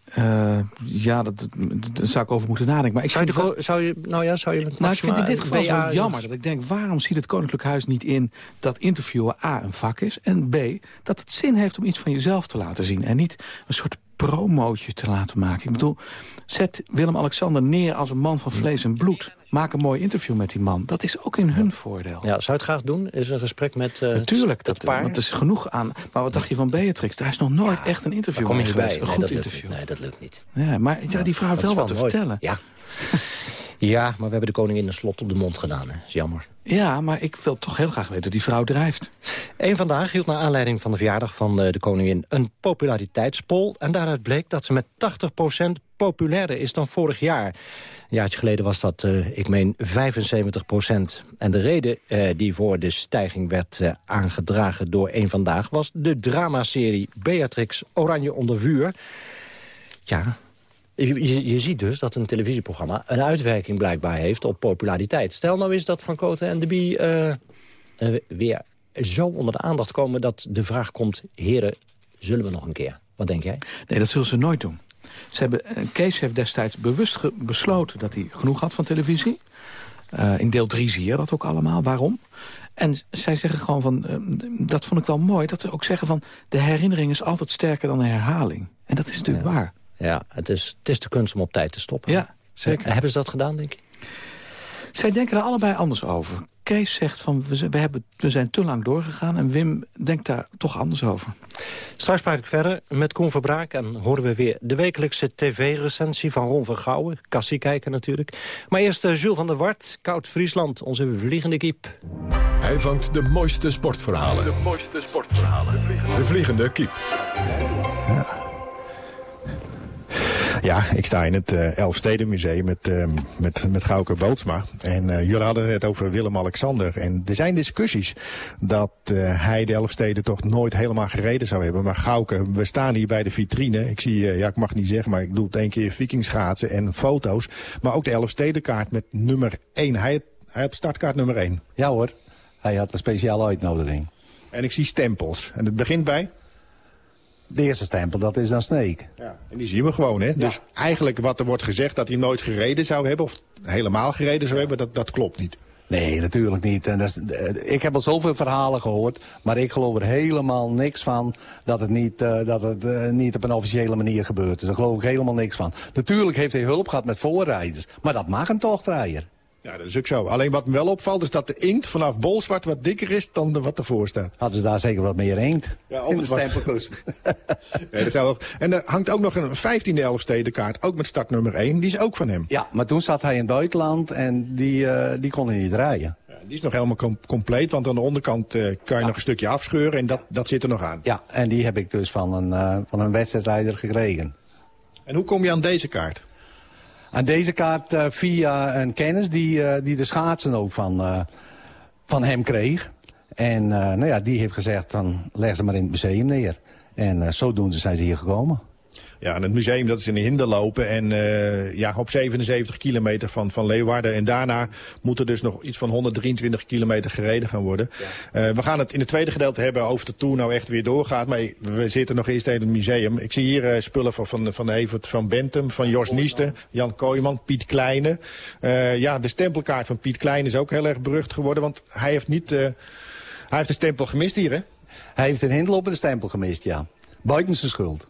Eh, ja, dat, daar zou ik over moeten nadenken. Maar ik Zou je, zou je, nou ja, zou je met Nou, ik vind in dit geval BA zo jammer dat ik denk... waarom ziet het Koninklijk Huis niet in dat interviewen A een vak is... en B, dat het zin heeft om iets van jezelf te laten zien... en niet een soort promootje te laten maken. Ik bedoel, zet Willem-Alexander neer als een man van vlees en bloed. Maak een mooi interview met die man. Dat is ook in hun voordeel. Ja, zou het graag doen? Is een gesprek met eh, Natuurlijk, dat, paar? want er is genoeg aan. Maar wat dacht je van Beatrix? Daar is nog nooit echt een interview kom je mee bij. geweest. Een Nee, goed lukt interview. Nee, dat lukt niet. Ja, maar ja, die vrouw heeft wel wat te mooi. vertellen. Ja. [LAUGHS] ja, maar we hebben de koningin een slot op de mond gedaan. Hè. is jammer. Ja, maar ik wil toch heel graag weten hoe die vrouw drijft. Eén vandaag hield naar aanleiding van de verjaardag van eh, de koningin een populariteitspol. En daaruit bleek dat ze met 80% populairder is dan vorig jaar. Een jaartje geleden was dat, eh, ik meen, 75%. En de reden eh, die voor de stijging werd aangedragen door Eén Vandaag... was de dramaserie Beatrix Oranje onder vuur. Ja, je, ziet dus dat een televisieprogramma een uitwerking blijkbaar heeft op populariteit. Stel nou eens dat Van Koten en de Bie eh, eh, weer zo onder de aandacht komen... dat de vraag komt, heren, zullen we nog een keer? Wat denk jij? Nee, dat zullen ze nooit doen. Ze hebben, eh, Kees heeft destijds bewust besloten dat hij genoeg had van televisie. In deel 3 zie je dat ook allemaal. Waarom? En zij zeggen gewoon van, dat vond ik wel mooi, dat ze ook zeggen van... de herinnering is altijd sterker dan de herhaling. En dat is natuurlijk waar. Ja, het is, het is de kunst om op tijd te stoppen. Ja, zeker. Eh, hebben ze dat gedaan, denk je? Zij denken er allebei anders over. Kees zegt van, we, hebben, we zijn te lang doorgegaan... en Wim denkt daar toch anders over. Straks praat ik verder met Koen Verbraak en horen we weer de wekelijkse tv-recensie van Ron van Gouwen. Kassie kijken natuurlijk. Maar eerst eh, Jules van der Wart, Koud Friesland, onze vliegende kiep. Hij vangt de mooiste sportverhalen. De mooiste sportverhalen. De vliegende kiep. Ja, ik sta in het uh, Elfstedenmuseum met, uh, met, met Gauke Bootsma. En uh, jullie hadden het over Willem-Alexander. En er zijn discussies dat uh, hij de Elfsteden toch nooit helemaal gereden zou hebben. Maar Gauke, we staan hier bij de vitrine. Ik zie, ja ik mag niet zeggen, maar ik doe het één keer vikingschaatsen en foto's. Maar ook de Elfstedenkaart met nummer 1. Hij, hij had startkaart nummer 1. Ja hoor, hij had een speciale uitnodiging. En ik zie stempels. En het begint bij? De eerste stempel, dat is dan Sneek. Ja, en die zien we gewoon, hè? Dus eigenlijk wat er wordt gezegd dat hij nooit gereden zou hebben... of helemaal gereden zou hebben, dat, dat klopt niet. Nee, natuurlijk niet. En dat is, eh, ik heb al zoveel verhalen gehoord, maar ik geloof er helemaal niks van dat het niet, eh, dat het, eh, niet op een officiële manier gebeurt. Dus daar geloof ik helemaal niks van. Natuurlijk heeft hij hulp gehad met voorrijders, maar dat mag een tochtrijder. Ja, dat is ook zo. Alleen wat me wel opvalt is dat de inkt vanaf bolzwart wat dikker is dan de, wat ervoor staat. Hadden ze daar zeker wat meer inkt Ja, in de. Nee, [LAUGHS] dat zou wel- En er hangt ook nog een 15e Elfstedenkaart, ook met startnummer 1. Die is ook van hem. Ja, maar toen zat hij in het buitenland en die, eh, die kon hij niet rijden. Ja, die is nog helemaal com- compleet, want aan de onderkant eh, kan je nog een stukje afscheuren en dat, dat zit er nog aan. Ja, en die heb ik dus van een, eh, van een wedstrijdrijder gekregen. En hoe kom je aan deze kaart? Aan deze kaart eh, via een kennis die, eh, die de schaatsen ook van, eh, van hem kreeg. En nou ja, die heeft gezegd, dan leg ze maar in het museum neer. En zodoende zijn ze hier gekomen. Ja, en het museum dat is in de Hinderlopen en eh, ja, op 77 kilometer van, van Leeuwarden. En daarna moet er dus nog iets van 123 kilometer gereden gaan worden. Eh, we gaan het in het tweede gedeelte hebben over de Tour nou echt weer doorgaat. Maar we zitten nog eerst in het museum. Ik zie hier eh, spullen van, van, van Evert van Bentum, van Jos Niesten, Jan Kooijman, Piet Kleine. Ja, de stempelkaart van Piet Kleine is ook heel erg berucht geworden. Want hij heeft niet... hij heeft de stempel gemist hier, hè? Hij heeft in Hinderlopen de stempel gemist, ja. Buiten zijn schuld.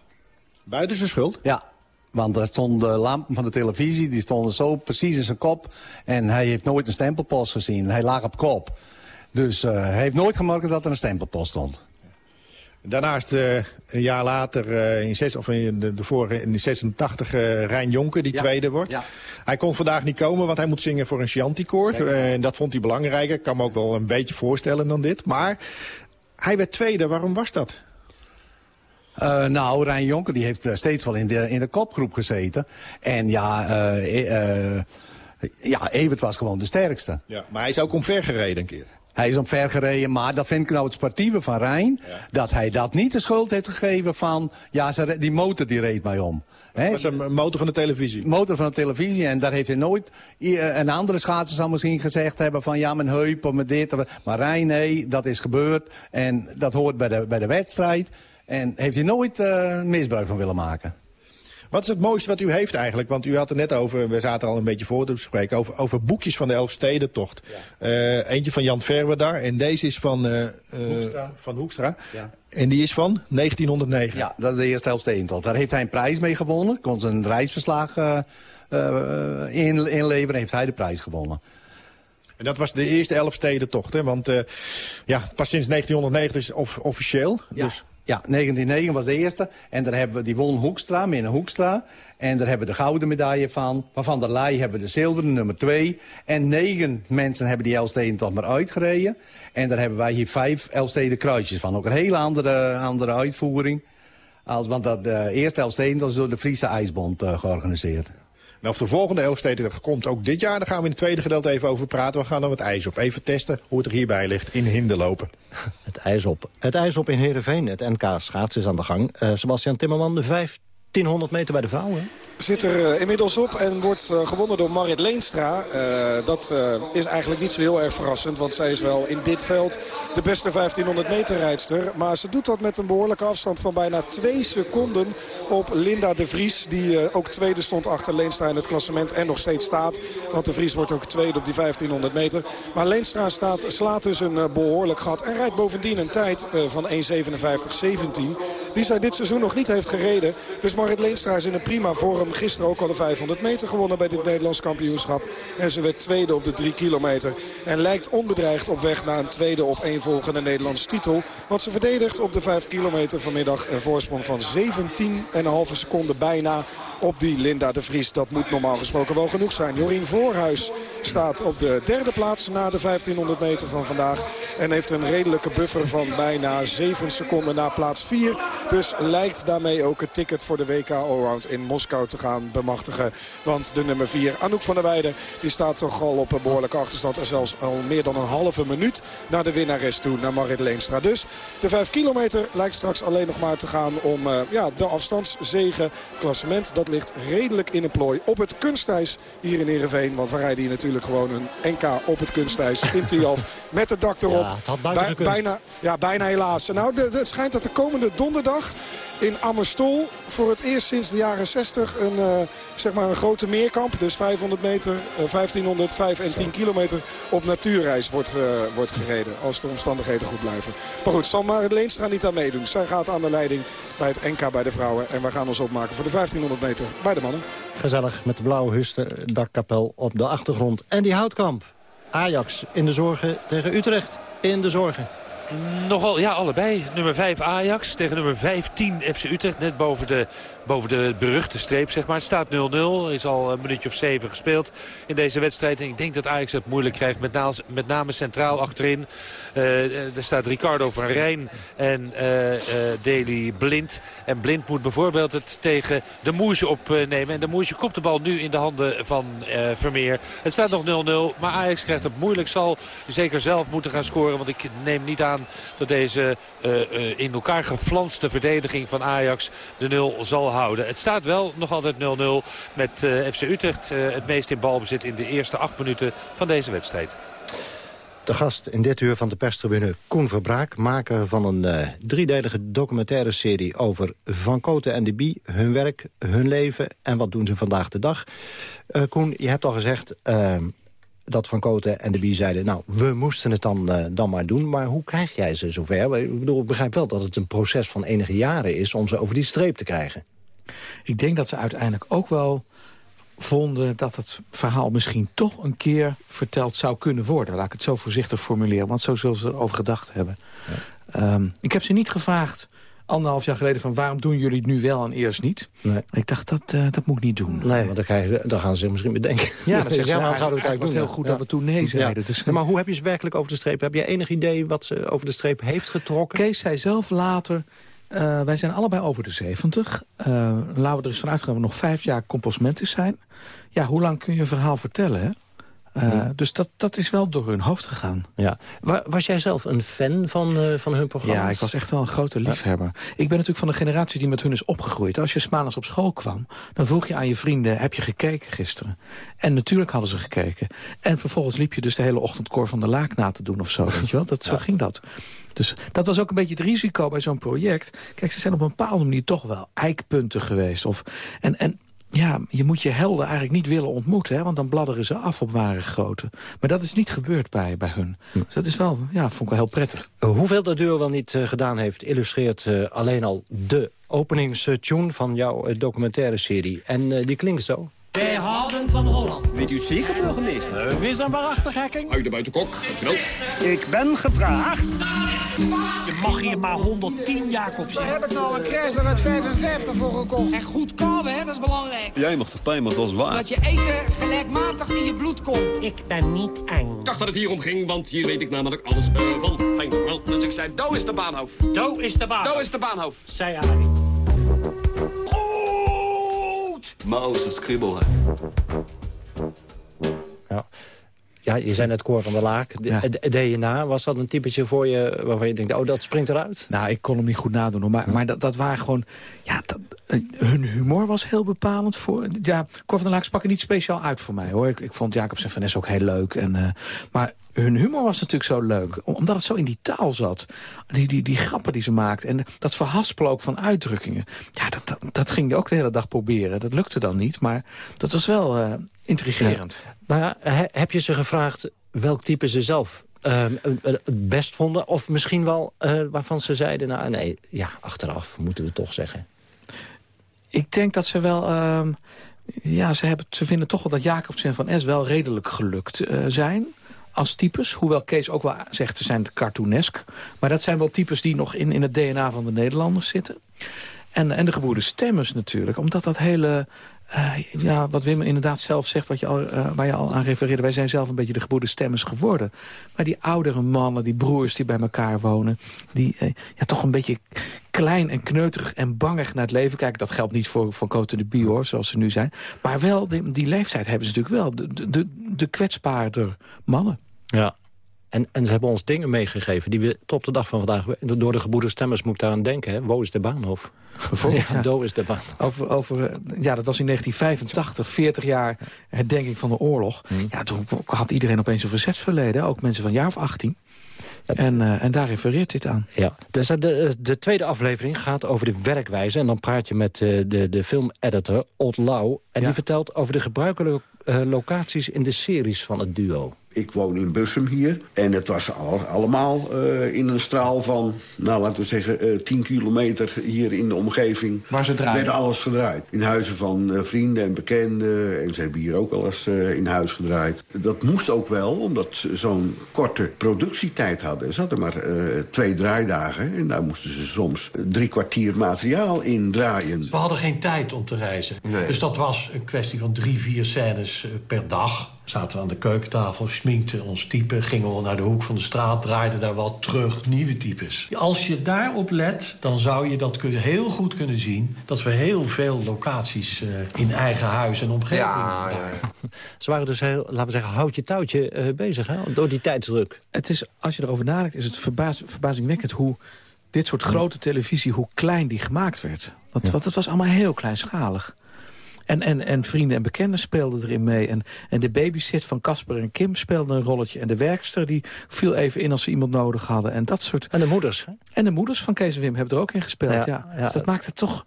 Buiten zijn schuld? Ja, want er stonden lampen van de televisie, die stonden zo precies in zijn kop. En hij heeft nooit een stempelpost gezien. Hij lag op kop. Dus eh, hij heeft nooit gemerkt dat er een stempelpost stond. Daarnaast eh, een jaar later, eh, in, zes, of in de, de vorige, in 86, eh Rijn Jonker, die tweede wordt. Hij kon vandaag niet komen, want hij moet zingen voor een Chianti-koor. En dat vond hij belangrijker. Ik kan me ook wel een beetje voorstellen dan dit. Maar hij werd tweede. Waarom was dat? Eh, nou, Rijn Jonker die heeft eh, steeds wel in de, in de kopgroep gezeten. En ja, eh, ja, Evert was gewoon de sterkste. Ja, maar hij is ook omver gereden een keer. Hij is omver gereden, maar dat vind ik nou het sportieve van Rijn. Dat hij dat niet de schuld heeft gegeven van... ja, die motor die reed mij om. Dat was een motor van de televisie. Motor van de televisie. En daar heeft hij nooit... Een andere schaatser zal misschien gezegd hebben van... ja, mijn heup of mijn dit. Maar Rijn, nee, dat is gebeurd. En dat hoort bij de, bij de wedstrijd. En heeft hij nooit eh, misbruik van willen maken. Wat is het mooiste wat u heeft eigenlijk? Want u had het net over, we zaten al een beetje voor te bespreken... over, over boekjes van de Elfstedentocht. Eh, eentje van Jan Verwedar en deze is van, eh, Hoekstra. van Hoekstra. Ja. En die is van 1909. Ja, dat is de eerste Elfstedentocht. Daar heeft hij een prijs mee gewonnen. Kon zijn reisverslag in, inleveren. Heeft hij de prijs gewonnen. En dat was de eerste Elfstedentocht, hè? Want eh, ja, pas sinds 1990 is of, officieel. Ja. Dus Ja, 1909 was de eerste. En daar hebben we, die won Hoekstra, Minne Hoekstra. En daar hebben we de gouden medaille van. Van Van der Leij hebben we de zilveren, nummer 2. En negen mensen hebben die Elfsteden toch maar uitgereden. En daar hebben wij hier vijf Elfsteden kruisjes van. Ook een hele andere, andere uitvoering. Als, want dat de eerste Elfsteden is door de Friese IJsbond eh, georganiseerd. Nou, of de volgende Elfstedentocht komt ook dit jaar. Daar gaan we in het tweede gedeelte even over praten. We gaan dan het ijs op. Even testen hoe het er hierbij ligt in Hinderlopen. [LAUGHS] Het ijs op. Het ijs op in Heerenveen. Het NK schaats is aan de gang. Eh, Sebastian Timmerman, de 1500 meter bij de vrouwen. Zit er eh, inmiddels op en wordt eh, gewonnen door Marit Leenstra. Eh, dat is eigenlijk niet zo heel erg verrassend. Want zij is wel in dit veld de beste 1500 meter rijdster. Maar ze doet dat met een behoorlijke afstand van bijna 2 seconden op Linda de Vries. Die ook tweede stond achter Leenstra in het klassement en nog steeds staat. Want de Vries wordt ook tweede op die 1500 meter. Maar Leenstra staat, slaat dus een eh, behoorlijk gat. En rijdt bovendien een tijd van 1.57.17. Die zij dit seizoen nog niet heeft gereden. Dus Marit Leenstra is in een prima vorm. Gisteren ook al de 500 meter gewonnen bij dit Nederlands kampioenschap. En ze werd tweede op de 3 kilometer. En lijkt onbedreigd op weg naar een tweede op één volgende Nederlandse titel. Want ze verdedigt op de 5 kilometer vanmiddag een voorsprong van 17,5 seconden bijna op die Linda de Vries. Dat moet normaal gesproken wel genoeg zijn. Jorien Voorhuis staat op de derde plaats na de 1500 meter van vandaag. En heeft een redelijke buffer van bijna 7 seconden na plaats 4. Dus lijkt daarmee ook het ticket voor de WK Allround in Moskou te gaan bemachtigen. Want de nummer 4, Anouk van der Weijden, die staat toch al op een behoorlijke achterstand. En zelfs al meer dan een halve minuut naar de winnares toe, naar Marit Leenstra. Dus de 5 kilometer lijkt straks alleen nog maar te gaan om eh, ja, de afstandszegen. Klassement, dat ligt redelijk in een plooi op het kunstijs hier in Ereveen. Want we rijden hier natuurlijk gewoon een NK op het kunstijs in Tialf. Met het dak erop. Ja, het had buiten Bij- gekund. bijna, ja, bijna helaas. Nou, het schijnt dat de komende donderdag in Amerstol. Voor het eerst sinds de jaren 60 een, uh, zeg maar een grote meerkamp. Dus 500 meter, uh, 1500, 5 en 10 kilometer op natuurreis wordt, uh, wordt gereden. Als de omstandigheden goed blijven. Maar goed, zal Marit Leenstra niet aan meedoen. Zij gaat aan de leiding bij het NK bij de vrouwen. En wij gaan ons opmaken voor de 1500 meter bij de mannen. Gezellig met de blauwe husten dakkapel op de achtergrond. En die houtkamp. Ajax in de zorgen tegen Utrecht in de zorgen. Nogal, ja, allebei. Nummer 5 Ajax tegen nummer 15 FC Utrecht. Net boven de boven de beruchte streep, zeg maar. Het staat 0-0. Er is al een minuutje of zeven gespeeld in deze wedstrijd. En ik denk dat Ajax het moeilijk krijgt, met, met name centraal achterin. Uh, er staat Ricardo van Rijn en uh, uh, Deli Blind. En Blind moet bijvoorbeeld het tegen de Moesje opnemen. En de Moesje komt de bal nu in de handen van Vermeer. Het staat nog 0-0, maar Ajax krijgt het moeilijk. Zal zeker zelf moeten gaan scoren. Want ik neem niet aan dat deze in elkaar geflanste verdediging van Ajax de 0 zal houden. Het staat wel nog altijd 0-0 met uh, FC Utrecht. Uh, het meest in balbezit in de eerste acht minuten van deze wedstrijd. De gast in dit uur van de perstribune Koen Verbraak... maker van een uh, driedelige documentaire serie over Van Koten en de Bie... hun werk, hun leven en wat doen ze vandaag de dag. Uh, Koen, je hebt al gezegd dat Van Koten en de Bie zeiden... nou, we moesten het dan, dan maar doen, maar hoe krijg jij ze zover? Ik bedoel, ik begrijp wel dat het een proces van enige jaren is... om ze over die streep te krijgen. Ik denk dat ze uiteindelijk ook wel vonden dat het verhaal misschien toch een keer verteld zou kunnen worden. Laat ik het zo voorzichtig formuleren, want zo zullen ze erover gedacht hebben. Ja. Um, ik heb ze niet gevraagd anderhalf jaar geleden van waarom doen jullie het nu wel en eerst niet? Nee. Ik dacht, dat, uh, dat moet ik niet doen. Nee, want dan, dan gaan ze zich misschien bedenken. Ja, dat is [LAUGHS] ja, maar zouden we het was heel goed dat we toen nee zeiden. Dus, maar hoe heb je ze werkelijk over de streep? Heb je enig idee wat ze over de streep heeft getrokken? Kees zei zelf later... Uh, wij zijn allebei over de 70. Uh, laten we er eens vanuit gaan we nog vijf jaar composmentis zijn. Ja, hoe lang kun je een verhaal vertellen, hè? Uh, dus dat, dat is wel door hun hoofd gegaan. Ja. Was jij zelf een fan van, uh, van hun programma? Ja, ik was echt wel een grote liefhebber. Ja. Ik ben natuurlijk van de generatie die met hun is opgegroeid. Als je smaandags op school kwam, dan vroeg je aan je vrienden... heb je gekeken gisteren? En natuurlijk hadden ze gekeken. En vervolgens liep je dus de hele ochtend Cor van de Laak na te doen of zo. [LAUGHS] weet je wel? Dat, zo ging dat. Dus dat was ook een beetje het risico bij zo'n project. Kijk, ze zijn op een bepaalde manier toch wel eikpunten geweest. Of, en, en ja, je moet je helden eigenlijk niet willen ontmoeten. Hè, want dan bladderen ze af op ware grootte. Maar dat is niet gebeurd bij, bij hun. Hm. Dus dat is wel, ja, vond ik wel heel prettig. Hoeveel de deur wel niet uh, gedaan heeft... illustreert uh, alleen al de openingstune van jouw uh, documentaire serie. En die klinkt zo. Wij houden van Holland. Weet u het zeker, burgemeester? Uh, wees aan waarachtig, hekking. Uit de buitenkok, dankjewel. Ik ben gevraagd. Je mag hier maar 110 Jacobs Daar heb ik nou een Chrysler uit 55 voor gekocht. En goed kouwen, hè, dat is belangrijk. Jij mag de pijn, maar dat is waar. Dat je eten gelijkmatig in je bloed komt. Ik ben niet eng. Ik dacht dat het hier om ging, want hier weet ik namelijk alles uh, van. Fijn, wel. Dus ik zei, Do is de baanhoofd. Do is de baanhoofd. Do is de baanhoofd. Zei Arie. Maus is kribbel, hè. Ja. Ja, je zei net Cor van der Laak. Ja. DNA, was dat een typetje voor je waarvan je denkt... oh, dat springt eruit? Nou, ik kon hem niet goed nadoen. Maar, maar dat, dat waren gewoon... Ja, dat, hun humor was heel bepalend voor... Ja, Cor van der Laak sprak er niet speciaal uit voor mij, hoor. Ik, ik vond Jacobs en Van Ness ook heel leuk. En, uh, maar hun humor was natuurlijk zo leuk. Omdat het zo in die taal zat. Die, die, die grappen die ze maakten. En dat verhaspelen ook van uitdrukkingen. Ja, dat, dat, dat ging je ook de hele dag proberen. Dat lukte dan niet, maar dat was wel uh, intrigerend. Ja. Nou ja, he, heb je ze gevraagd welk type ze zelf uh, het best vonden? Of misschien wel uh, waarvan ze zeiden... nou nee, ja, achteraf moeten we toch zeggen. Ik denk dat ze wel... Uh, ja, ze, hebben, ze vinden toch wel dat Jacobs en Van S wel redelijk gelukt uh, zijn als types. Hoewel Kees ook wel zegt, ze zijn cartoonesk. Maar dat zijn wel types die nog in, in het DNA van de Nederlanders zitten. En, en de geboerde stemmers natuurlijk. Omdat dat hele... Uh, ja, wat Wim inderdaad zelf zegt, wat je al, uh, waar je al aan refereerde... wij zijn zelf een beetje de geboerde stemmers geworden. Maar die oudere mannen, die broers die bij elkaar wonen... die uh, ja, toch een beetje klein en kneuterig en bangig naar het leven kijken. Dat geldt niet voor Van Cote de Bio, hoor, zoals ze nu zijn. Maar wel, die, die leeftijd hebben ze natuurlijk wel. De, de, de kwetsbaarder mannen. Ja, en, en ze hebben ons dingen meegegeven die we tot de dag van vandaag... door de geboede stemmers moet ik daar aan denken. Hè? Wo is de Baanhof? Ja, Do is de baan. Over, over, ja, dat was in 1985, 40 jaar herdenking van de oorlog. Hmm. Ja, toen had iedereen opeens een verzetsverleden. Ook mensen van jaar of 18. En, eh, en daar refereert dit aan. Ja. Dus de, de tweede aflevering gaat over de werkwijze. En dan praat je met de, de filmeditor Odd Lau. En die vertelt over de gebruikelijke uh, locaties in de series van het duo. Ik woon in Bussum hier. En het was al, allemaal uh, in een straal van, nou laten we zeggen, uh, 10 kilometer hier in de omgeving. Waar ze draaien? werd alles gedraaid. In huizen van uh, vrienden en bekenden. En ze hebben hier ook al eens in huis gedraaid. Dat moest ook wel, omdat ze zo'n korte productietijd hadden. Ze hadden maar twee draaidagen. En daar moesten ze soms drie kwartier materiaal in draaien. We hadden geen tijd om te reizen. Nee. Dus dat was een kwestie van drie, vier scènes per dag zaten we aan de keukentafel, sminkten ons type... gingen we naar de hoek van de straat, draaiden daar wat terug, nieuwe types. Als je daarop let, dan zou je dat kunnen, heel goed kunnen zien... dat we heel veel locaties uh, in eigen huis en omgeving ja, ja, ja. Ze waren dus heel, laten we zeggen, houtje touwtje uh, bezig, hè? door die tijdsdruk. Het is, als je erover nadenkt, is het verbaas, verbazingwekkend hoe dit soort grote televisie... hoe klein die gemaakt werd. Dat, ja. dat was allemaal heel kleinschalig. En, en, en vrienden en bekenden speelden erin mee. En, en de babysit van Casper en Kim speelde een rolletje. En de werkster die viel even in als ze iemand nodig hadden. En dat soort... En de moeders. Hè? En de moeders van Kees en Wim hebben er ook in gespeeld. Ja, ja. ja. Dus dat maakt het toch...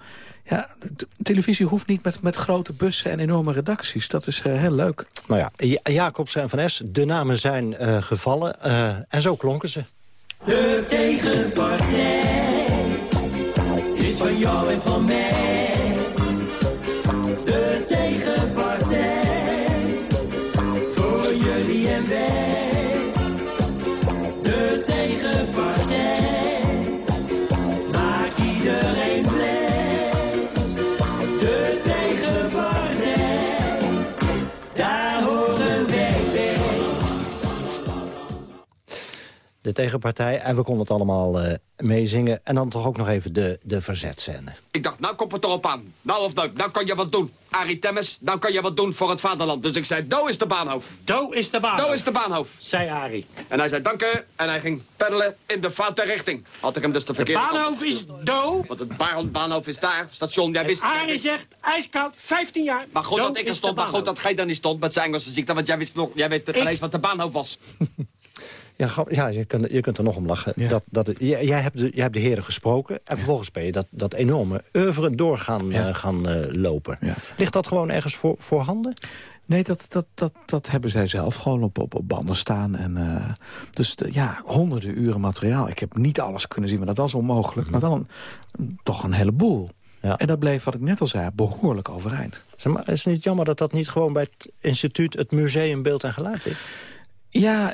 Ja, de televisie hoeft niet met, met grote bussen en enorme redacties. Dat is uh, heel leuk. Nou ja, Jacobs en Van S, de namen zijn uh, gevallen. Uh, en zo klonken ze. De tegenpartij is van jou en van mij. De tegenpartij. En we konden het allemaal uh, meezingen. En dan toch ook nog even de, de verzetscène. Ik dacht, nou komt het erop aan. Nou of nou, nou kan je wat doen. Arie Temmes, nou kan je wat doen voor het vaderland. Dus ik zei, Do is de baanhoofd. Do is de baanhoofd. Do is de baanhoofd. Zei Arie. En hij zei danken en hij ging peddelen in de foute richting. Had ik hem dus de verkeerde De baanhoofd is Do. Want het baanhoofd, baanhoofd is daar, station, jij wist... Arie zegt, ijskoud, 15 jaar. Maar goed Do dat ik er stond, maar goed dat gij dan niet stond met zijn Engelse ziekte. Want jij wist nog, jij wist het ineens wat de baanhoofd was. [LAUGHS] Ja, ja je, kunt, je kunt er nog om lachen. Ja. Dat, dat jij, jij, hebt de, jij hebt de heren gesproken... en vervolgens ben je dat, dat enorme oeuvre door gaan, ja. uh, gaan uh, lopen. Ligt dat gewoon ergens voor, voorhanden? Nee, dat, dat, dat, dat hebben zij zelf gewoon op, op, op banden staan. En, uh, dus de, ja, honderden uren materiaal. Ik heb niet alles kunnen zien, maar dat was onmogelijk. Mm -hmm. Maar wel een, toch een heleboel. Ja. En dat bleef, wat ik net al zei, behoorlijk overeind. Zeg maar, is het niet jammer dat dat niet gewoon bij het instituut... het Museum Beeld en Geluid ligt? Ja,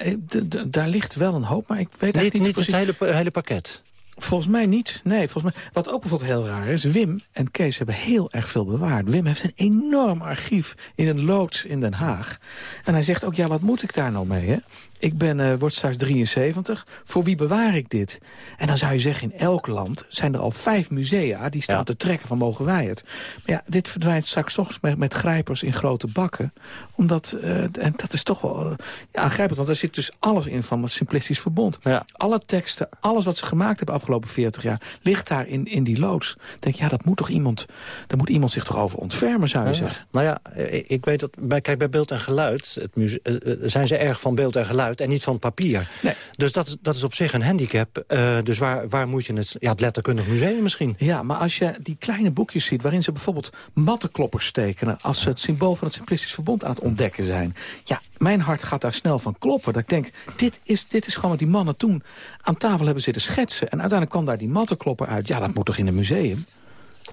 daar ligt wel een hoop, maar ik weet niet, niet Niet het hele, hele pakket? Volgens mij niet. Nee, volgens mij. Wat ook bijvoorbeeld heel raar is, Wim en Kees hebben heel erg veel bewaard. Wim heeft een enorm archief in een loods in Den Haag. En hij zegt ook, ja, wat moet ik daar nou mee, hè? Ik ben, uh, word straks 73. Voor wie bewaar ik dit? En dan zou je zeggen, in elk land zijn er al vijf musea... die staan ja. te trekken van mogen wij het. Maar ja, dit verdwijnt straks toch met, met grijpers in grote bakken. Omdat, uh, en dat is toch wel uh, ja, aangrijpend. Want er zit dus alles in van het Simplistisch Verbond. Ja. Alle teksten, alles wat ze gemaakt hebben afgelopen 40 jaar... ligt daar in, in die loods. denk ja, dat moet toch iemand... daar moet iemand zich toch over ontfermen, zou je zeggen. Nou ja, ik weet dat... Bij, kijk, bij beeld en geluid het zijn ze erg van beeld en geluid en niet van papier. Nee. Dus dat, dat is op zich een handicap. Uh, dus waar, waar moet je het... Ja, het letterkundig museum misschien. Ja, maar als je die kleine boekjes ziet... waarin ze bijvoorbeeld mattenkloppers tekenen... als ze het symbool van het Simplistisch Verbond aan het ontdekken zijn. Ja, mijn hart gaat daar snel van kloppen. Dat ik denk, dit is, dit is gewoon wat die mannen toen aan tafel hebben zitten schetsen. En uiteindelijk kwam daar die mattenklopper uit. Ja, dat moet toch in een museum?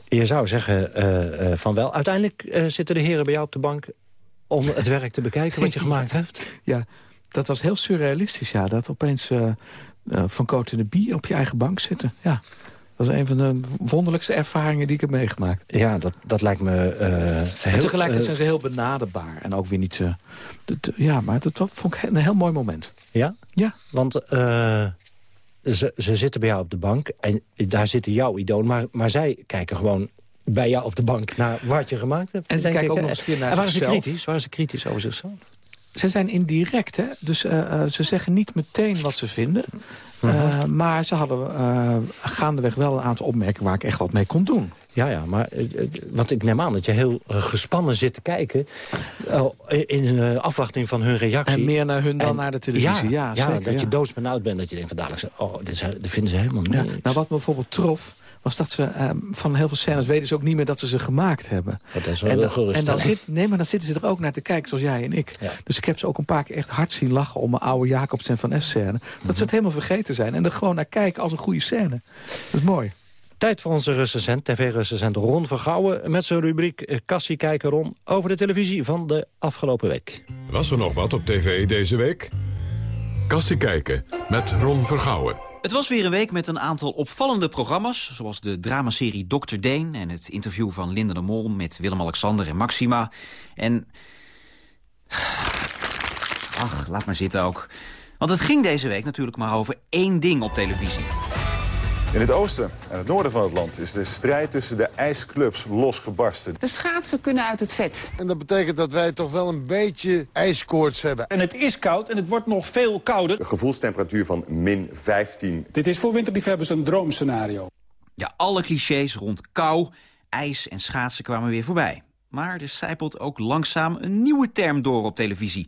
Je zou zeggen uh, uh, van wel. Uiteindelijk zitten de heren bij jou op de bank om het werk te bekijken wat je [LAUGHS] gemaakt hebt. Ja, dat was heel surrealistisch, ja. Dat opeens uh, uh, Van Cote in de Bie op je eigen bank zitten. Ja, dat is een van de wonderlijkste ervaringen die ik heb meegemaakt. Ja, dat, dat lijkt me uh, heel... En tegelijkertijd zijn ze heel benaderbaar. En ook weer niet... Uh, dat, ja, maar dat vond ik een heel mooi moment. Ja? Ja. Want ze, ze zitten bij jou op de bank en daar zitten jouw idolen. Maar, maar zij kijken gewoon bij jou op de bank naar wat je gemaakt hebt. En ze kijken ook nog eens keer naar en waren zichzelf. Ze kritisch? Waren ze kritisch over zichzelf? Ze zijn indirect, hè? dus uh, uh, ze zeggen niet meteen wat ze vinden. Uh, maar ze hadden gaandeweg wel een aantal opmerkingen waar ik echt wat mee kon doen. Ja, ja, maar eh, eh, want ik neem aan dat je heel eh, gespannen zit te kijken... eh, in eh, afwachting van hun reactie. En meer naar hun dan En- naar de televisie. Ja, ja, zeker, dat ja. je doodsbenauwd bent. Dat je denkt van dadelijk, oh, dit, vinden ze helemaal Ja. niks. Nou, wat me bijvoorbeeld trof, was dat ze eh, van heel veel scènes weten ze ook niet meer dat ze ze gemaakt hebben. dat is wel en, heel dan- en dan, zit, nee, maar dan zitten ze er ook naar te kijken, zoals jij en ik. Dus ik heb ze ook een paar keer echt hard zien lachen om mijn oude Jacobs en Van S scène. Dat ze het helemaal vergeten zijn en er gewoon naar kijken als een goede scène. Dat is mooi. Tijd voor onze recensent, tv-recensent Ron Vergouwen... met zijn rubriek eh, Kassie kijken Ron over de televisie van de afgelopen week. Was er nog wat op tv deze week? Kastie kijken met Ron Vergouwen. Het was weer een week met een aantal opvallende programma's... zoals de dramaserie Dr. Deen en het interview van Linda de Mol... met Willem-Alexander en Maxima. En... Ach, laat maar zitten ook. Want het ging deze week natuurlijk maar over één ding op televisie. In het oosten en het noorden van het land is de strijd tussen de ijsclubs losgebarsten. De schaatsen kunnen uit het vet. En dat betekent dat wij toch wel een beetje ijskoorts hebben. En het is koud en het wordt nog veel kouder. De gevoelstemperatuur van min 15. Dit is voor winterliefhebbers een droomscenario. Ja, alle clichés rond kou, ijs en schaatsen kwamen weer voorbij. Maar er zijpelt ook langzaam een nieuwe term door op televisie.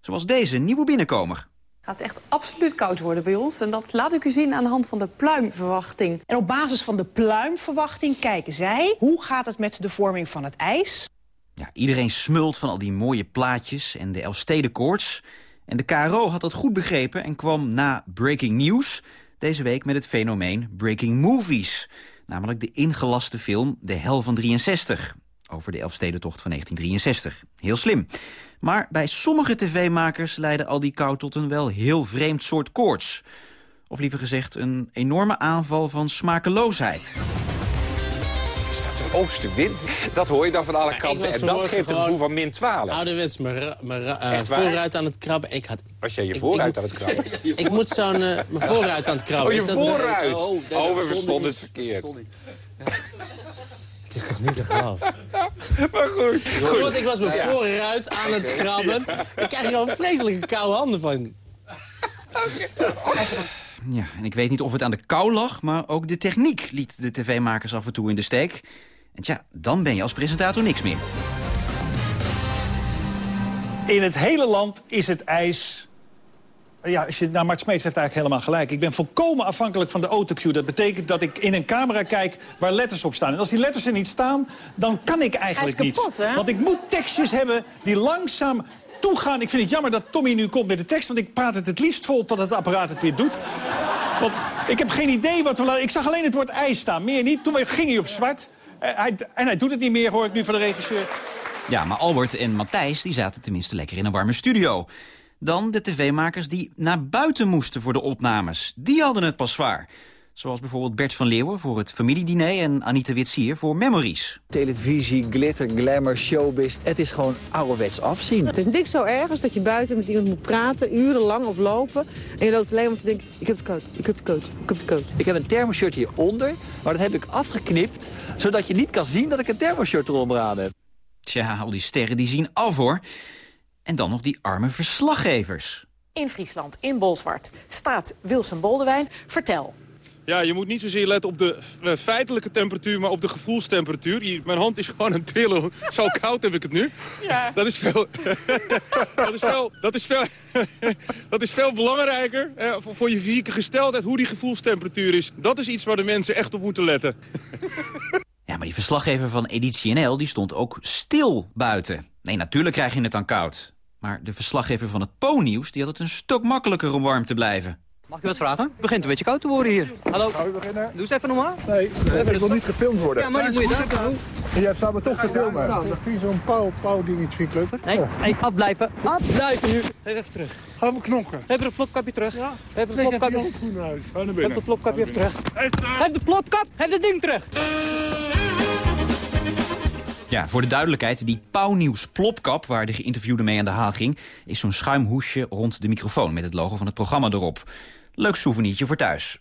Zoals deze nieuwe binnenkomer. Het gaat echt absoluut koud worden bij ons. En dat laat ik u zien aan de hand van de pluimverwachting. En op basis van de pluimverwachting kijken zij... hoe gaat het met de vorming van het ijs. Ja, iedereen smult van al die mooie plaatjes en de Elfstedenkoorts. En de KRO had dat goed begrepen en kwam na Breaking News... deze week met het fenomeen Breaking Movies. Namelijk de ingelaste film De Hel van 63. Over de Elfstedentocht van 1963. Heel slim. Maar bij sommige tv-makers leidde al die kou tot een wel heel vreemd soort koorts. Of liever gezegd een enorme aanval van smakeloosheid. staat een oostenwind. Dat hoor je dan van alle kanten. En dat geeft een gevoel van min 12. Ouderwets eh, Echt waar? vooruit aan het krabben. Ik had, Was jij je ik- vooruit ik- aan het krabben? [LAUGHS] ik moet zo'n eh, mijn vooruit aan het krabben. Oh, je Is dat- vooruit. Oh, nee, Oh, we stond verstonden het verkeerd. Het is toch niet te geloven? [LAUGHS] Maar goed. Jongens, ik was mijn Ja. vooruit aan het krabben. Ik krijg hier al vreselijke koude handen van. Ja, en ik weet niet of het aan de kou lag, maar ook de techniek liet de tv-makers af en toe in de steek. En tja, dan ben je als presentator niks meer. In het hele land is het ijs... Ja, als je, nou, Mart Smeets heeft eigenlijk helemaal gelijk. Ik ben volkomen afhankelijk van de autocue. Dat betekent dat ik in een camera kijk waar letters op staan. En als die letters er niet staan, dan kan ik eigenlijk Hij is kapot, niets. hè? Want ik moet tekstjes hebben die langzaam toegaan. Ik vind het jammer dat Tommy nu komt met de tekst... want ik praat het het liefst vol tot het apparaat het weer doet. Want ik heb geen idee wat we... Ik zag alleen het woord ijs staan, meer niet. Toen ging hij op zwart. Eh, hij, en hij doet het niet meer, hoor ik nu van de regisseur. Ja, maar Albert en Matthijs die zaten tenminste lekker in een warme studio. Dan de tv-makers die naar buiten moesten voor de opnames. Die hadden het pas zwaar. Zoals bijvoorbeeld Bert van Leeuwen voor het familiediner... en Anita Witsier voor Memories. Televisie, glitter, glamour, showbiz. Het is gewoon ouderwets afzien. Het is niks zo erg als dat je buiten met iemand moet praten, urenlang of lopen. En je loopt alleen maar te denken, ik heb de coat, ik heb de coat, ik heb de coat. Ik heb een thermoshirt hieronder, maar dat heb ik afgeknipt... zodat je niet kan zien dat ik een thermoshirt eronder aan heb. Tja, al die sterren die zien af, hoor. En dan nog die arme verslaggevers. In Friesland, in Bolsward, staat Wilson Boldewijn. Vertel. Ja, je moet niet zozeer letten op de eh, feitelijke temperatuur, maar op de gevoelstemperatuur. Hier, mijn hand is gewoon een trillen. [LAUGHS] Zo koud heb ik het nu. Ja. Dat is veel, [LAUGHS] dat is veel, dat is veel, [LAUGHS] dat is veel belangrijker eh, voor, voor je fysieke gesteldheid, hoe die gevoelstemperatuur is. Dat is iets waar de mensen echt op moeten letten. Ja, maar die verslaggever van Editie NL die stond ook stil buiten. Nee, natuurlijk krijg je het dan koud. Maar de verslaggever van het Po-nieuws die had het een stuk makkelijker om warm te blijven. Mag ik wat vragen? Het begint een beetje koud te worden hier. Hallo? Zou beginnen? Doe eens even normaal. Nee, ik wil niet gefilmd worden. Ja, maar die moet je daar doen. Je staat me toch te filmen. Dat vind je zo'n pauw, pauwdingetje, Kleuter? Nee, nee, afblijven. Afblijven nu. Geef even terug. Gaan we knokken? Even een plopkapje terug. Ja. Even een even je plopkapje. Heb de plopkapje even terug. Heb de plopkap. Heb het ding terug. Ja, voor de duidelijkheid, die pauwnieuws plopkap... waar de geïnterviewde mee aan de haal ging... is zo'n schuimhoesje rond de microfoon met het logo van het programma erop. Leuk souvenirtje voor thuis.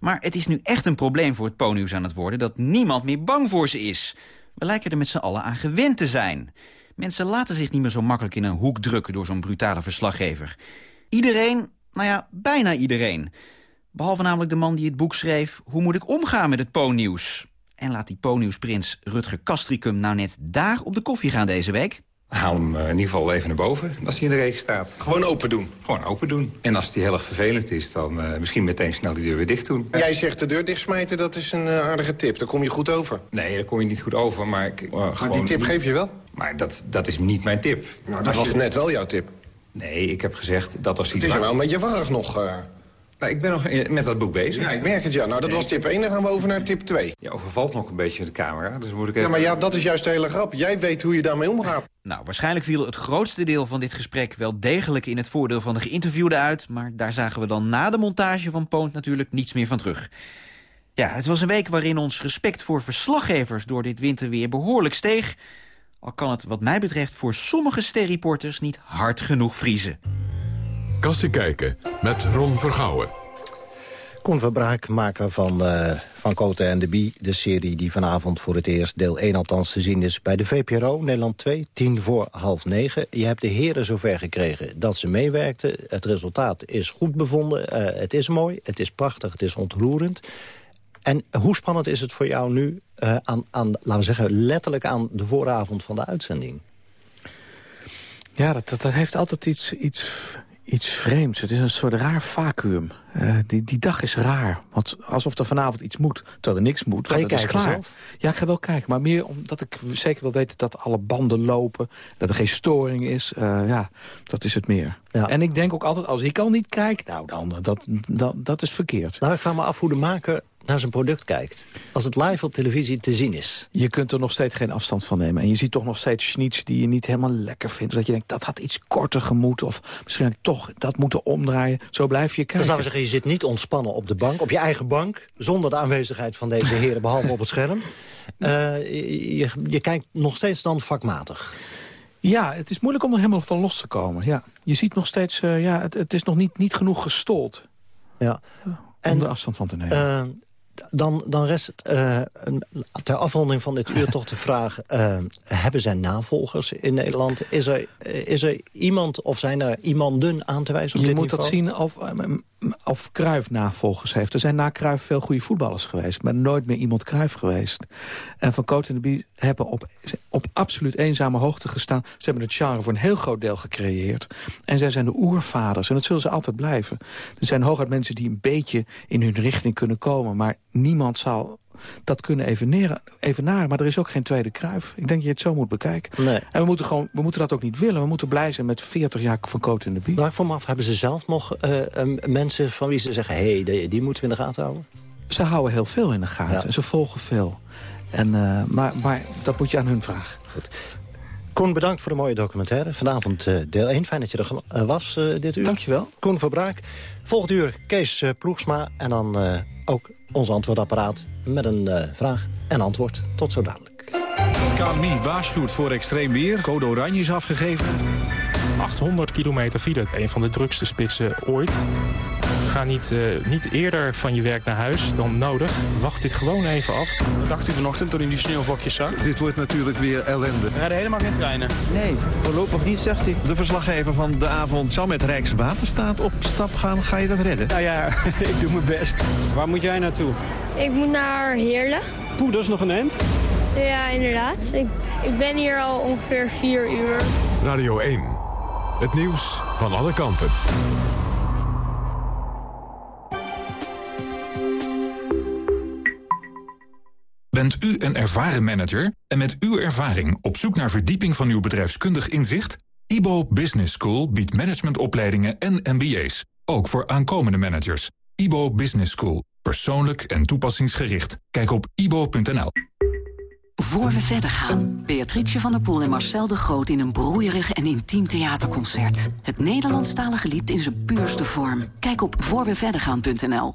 Maar het is nu echt een probleem voor het po-nieuws aan het worden... dat niemand meer bang voor ze is. We lijken er met z'n allen aan gewend te zijn. Mensen laten zich niet meer zo makkelijk in een hoek drukken... door zo'n brutale verslaggever. Iedereen, nou ja, bijna iedereen. Behalve namelijk de man die het boek schreef... Hoe moet ik omgaan met het po-nieuws? En laat die poniusprins Rutger Kastricum nou net daar op de koffie gaan deze week? Haal hem eh, in ieder geval even naar boven als hij in de regen staat. Gewoon open doen? Gewoon open doen. En als die heel erg vervelend is, dan uh, misschien meteen snel die deur weer dicht doen. Jij zegt de deur dichtsmijten, dat is een uh, aardige tip. Daar kom je goed over. Nee, daar kom je niet goed over, maar... Ik, maar gewoon... die tip geef je wel? Maar dat, dat is niet mijn tip. Nou, dat was je... net wel jouw tip. Nee, ik heb gezegd dat als iets... Het is wel een beetje vaag nog... Nou, ik ben nog met dat boek bezig. Ja, ik merk het, ja. Nou, dat was tip 1, dan gaan we over naar tip 2. Je overvalt nog een beetje de camera, dus moet ik even... Ja, maar ja, dat is juist de hele grap. Jij weet hoe je daarmee omgaat. Nou, waarschijnlijk viel het grootste deel van dit gesprek wel degelijk in het voordeel van de geïnterviewde uit. Maar daar zagen we dan na de montage van Poont natuurlijk niets meer van terug. Ja, het was een week waarin ons respect voor verslaggevers door dit winterweer behoorlijk steeg. Al kan het wat mij betreft voor sommige sterreporters niet hard genoeg vriezen. Kastie kijken met Ron Vergouwen. Koen Verbraak, maker van, uh, van Cote en de Bie. De serie die vanavond voor het eerst, deel 1 althans, te zien is bij de VPRO. Nederland 2, tien voor half negen. Je hebt de heren zover gekregen dat ze meewerkten. Het resultaat is goed bevonden. Uh, het is mooi, het is prachtig, het is ontroerend. En hoe spannend is het voor jou nu, uh, aan, aan, laten we zeggen, letterlijk aan de vooravond van de uitzending? Ja, dat, dat, dat heeft altijd iets, iets iets vreemds. Het is een soort raar vacuüm. Uh, die, die dag is raar. Want alsof er vanavond iets moet, terwijl er niks moet. Ga je kijken is klaar. zelf? Ja, ik ga wel kijken. Maar meer omdat ik zeker wil weten dat alle banden lopen. Dat er geen storing is. Uh, ja, dat is het meer. Ja. En ik denk ook altijd, als ik al niet kijk... Nou, dan, dat, dat, dat is verkeerd. Nou, ik vraag me af hoe de maker naar zijn product kijkt. Als het live op televisie te zien is. Je kunt er nog steeds geen afstand van nemen. En je ziet toch nog steeds schnitz die je niet helemaal lekker vindt. Dat je denkt, dat had iets korter gemoeten. Of misschien toch dat moeten omdraaien. Zo blijf je kijken. Dus laten we zeggen, je zit niet ontspannen op de bank. Op je eigen bank. Zonder de aanwezigheid van deze [LAUGHS] heren, behalve op het scherm. Uh, je, je kijkt nog steeds dan vakmatig. Ja, het is moeilijk om er helemaal van los te komen. Ja. Je ziet nog steeds, uh, ja, het, het, is nog niet, niet genoeg gestold. Ja. En, om er afstand van te nemen. Uh, dan, dan rest het uh, ter afronding van dit uur toch de vraag... Uh, hebben zij navolgers in Nederland? Is er, is er iemand of zijn er iemanden aan te wijzen op Je dit moet niveau? dat zien of, of Cruijff navolgers heeft. Er zijn na Cruijff veel goede voetballers geweest... maar nooit meer iemand Cruijff geweest. En Van Cote de Bie hebben op, op absoluut eenzame hoogte gestaan. Ze hebben het genre voor een heel groot deel gecreëerd. En zij zijn de oervaders en dat zullen ze altijd blijven. Er zijn hooguit mensen die een beetje in hun richting kunnen komen... maar niemand zal dat kunnen evenaren, evenaren. Maar er is ook geen tweede kruif. Ik denk dat je het zo moet bekijken. Nee. En we moeten, gewoon, we moeten dat ook niet willen. We moeten blij zijn met 40 jaar van Coat in de Bie. Nou, ik me af, hebben ze zelf nog uh, um, mensen van wie ze zeggen... hé, hey, die, die moeten we in de gaten houden? Ze houden heel veel in de gaten. Ja. En ze volgen veel. En, uh, maar, maar dat moet je aan hun vragen. Goed. Koen, bedankt voor de mooie documentaire. Vanavond uh, deel 1. Fijn dat je er uh, was uh, dit uur. Dankjewel. Koen van Braak. Volgend uur Kees Ploegsma. En dan ook ons antwoordapparaat met een vraag en antwoord. Tot zo dadelijk. KNMI waarschuwt voor extreem weer. Code oranje is afgegeven. 800 kilometer file. Een van de drukste spitsen ooit. Ga niet, uh, niet eerder van je werk naar huis dan nodig. Wacht dit gewoon even af. Wat dacht u vanochtend toen u die sneeuwvlokjes zag? Dit wordt natuurlijk weer ellende. Er rijden helemaal geen treinen. Nee, voorlopig niet, zegt hij. De verslaggever van de avond zal met Rijkswaterstaat op stap gaan. Ga je dat redden? Nou ja, [LAUGHS] ik doe mijn best. Waar moet jij naartoe? Ik moet naar Heerlen. Poeh, dat is nog een end. Ja, inderdaad. Ik, ik ben hier al ongeveer vier uur. Radio 1. Het nieuws van alle kanten. Bent u een ervaren manager en met uw ervaring op zoek naar verdieping van uw bedrijfskundig inzicht? IBO Business School biedt managementopleidingen en MBA's, ook voor aankomende managers. IBO Business School, persoonlijk en toepassingsgericht. Kijk op ibo.nl. Voor we verder gaan, Beatrice van der Poel en Marcel de Groot... in een broeierig en intiem theaterconcert. Het Nederlandstalige lied in zijn puurste vorm. Kijk op voorweverdergaan.nl.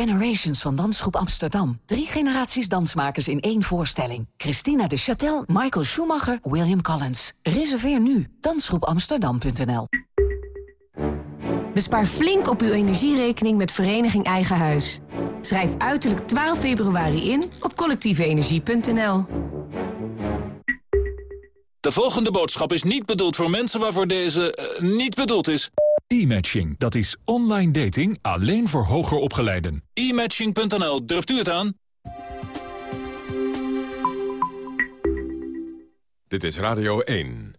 Generations van Dansgroep Amsterdam. Drie generaties dansmakers in één voorstelling. Christina de Châtel, Michael Schumacher, William Collins. Reserveer nu. Dansgroepamsterdam.nl Bespaar flink op uw energierekening met Vereniging Eigen Huis. Schrijf uiterlijk 12 februari in op collectieveenergie.nl. De volgende boodschap is niet bedoeld voor mensen waarvoor deze eh, niet bedoeld is. E-matching, dat is online dating alleen voor hoger opgeleiden. E-matching.nl, durft u het aan? Dit is Radio 1.